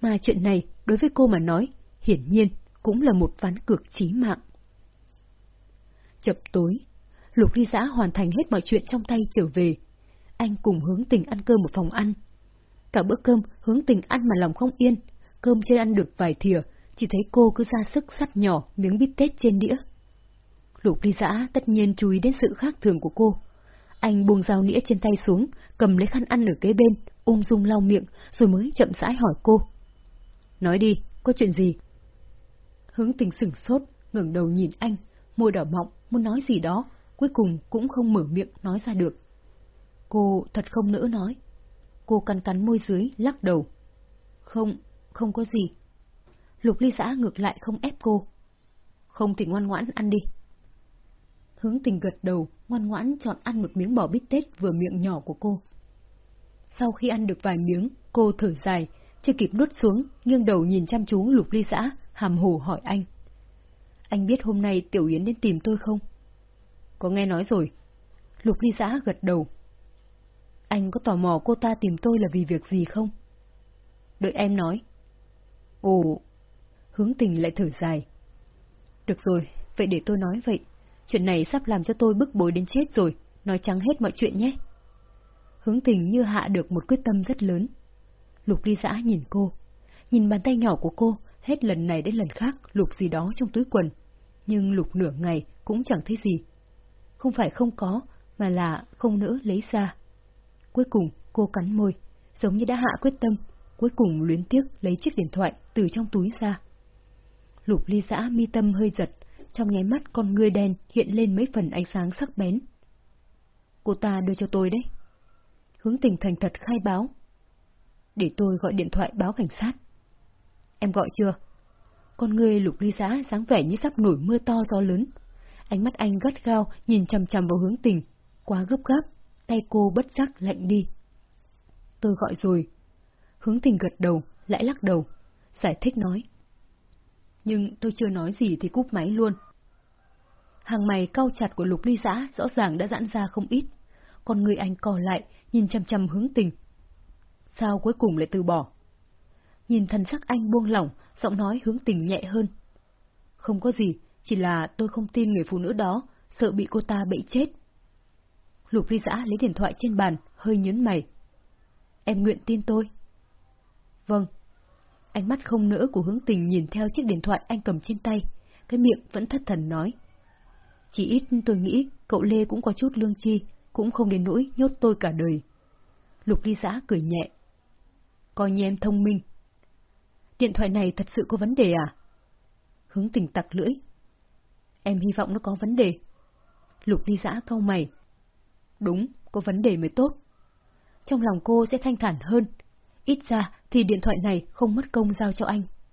Mà chuyện này, đối với cô mà nói, hiển nhiên cũng là một ván cược chí mạng. Chập tối, Lục Ly Giã hoàn thành hết mọi chuyện trong tay trở về. Anh cùng hướng tình ăn cơm một phòng ăn. Cả bữa cơm, hướng tình ăn mà lòng không yên. Cơm chưa ăn được vài thìa, chỉ thấy cô cứ ra sức sắt nhỏ miếng bít tết trên đĩa. Lục Ly Giã tất nhiên chú ý đến sự khác thường của cô. Anh buông dao nĩa trên tay xuống, cầm lấy khăn ăn ở kế bên, ung dung lau miệng, rồi mới chậm rãi hỏi cô. Nói đi, có chuyện gì? Hướng tình sửng sốt, ngẩng đầu nhìn anh, môi đỏ mọng, muốn nói gì đó, cuối cùng cũng không mở miệng nói ra được. Cô thật không nỡ nói. Cô cắn cắn môi dưới, lắc đầu. Không, không có gì. Lục ly xã ngược lại không ép cô. Không thì ngoan ngoãn ăn đi. Hướng tình gật đầu, ngoan ngoãn chọn ăn một miếng bò bít tết vừa miệng nhỏ của cô. Sau khi ăn được vài miếng, cô thở dài, chưa kịp nuốt xuống, nghiêng đầu nhìn chăm chú lục ly xã, hàm hồ hỏi anh. Anh biết hôm nay Tiểu Yến đến tìm tôi không? có nghe nói rồi. Lục ly giã gật đầu. Anh có tò mò cô ta tìm tôi là vì việc gì không? Đợi em nói. Ồ, hướng tình lại thở dài. Được rồi, vậy để tôi nói vậy. Chuyện này sắp làm cho tôi bức bối đến chết rồi, nói trắng hết mọi chuyện nhé. Hướng tình như hạ được một quyết tâm rất lớn. Lục ly dã nhìn cô, nhìn bàn tay nhỏ của cô, hết lần này đến lần khác lục gì đó trong túi quần. Nhưng lục nửa ngày cũng chẳng thấy gì. Không phải không có, mà là không nỡ lấy ra. Cuối cùng cô cắn môi, giống như đã hạ quyết tâm, cuối cùng luyến tiếc lấy chiếc điện thoại từ trong túi ra. Lục ly giã mi tâm hơi giật, trong nháy mắt con ngươi đen hiện lên mấy phần ánh sáng sắc bén. Cô ta đưa cho tôi đấy. Hướng tình thành thật khai báo. Để tôi gọi điện thoại báo cảnh sát. Em gọi chưa? Con ngươi lục ly giã dáng vẻ như sắp nổi mưa to gió lớn. Ánh mắt anh gắt gao nhìn chằm chằm vào hướng tình, quá gấp gáp, tay cô bất giác lạnh đi. Tôi gọi rồi. Hướng tình gật đầu, lại lắc đầu, giải thích nói. Nhưng tôi chưa nói gì thì cúp máy luôn. Hàng mày cau chặt của lục ly giã rõ ràng đã giãn ra không ít. Còn người anh cò lại, nhìn chăm chăm hướng tình. Sao cuối cùng lại từ bỏ? Nhìn thần sắc anh buông lỏng, giọng nói hướng tình nhẹ hơn. Không có gì, chỉ là tôi không tin người phụ nữ đó, sợ bị cô ta bẫy chết. Lục ly giã lấy điện thoại trên bàn, hơi nhấn mày. Em nguyện tin tôi. Vâng. Ánh mắt không nỡ của hướng tình nhìn theo chiếc điện thoại anh cầm trên tay, cái miệng vẫn thất thần nói. Chỉ ít tôi nghĩ cậu Lê cũng có chút lương chi, cũng không đến nỗi nhốt tôi cả đời. Lục ly giã cười nhẹ. Coi như em thông minh. Điện thoại này thật sự có vấn đề à? Hướng tình tặc lưỡi. Em hy vọng nó có vấn đề. Lục ly giã cau mày. Đúng, có vấn đề mới tốt. Trong lòng cô sẽ thanh thản hơn. Ít ra thì điện thoại này không mất công giao cho anh.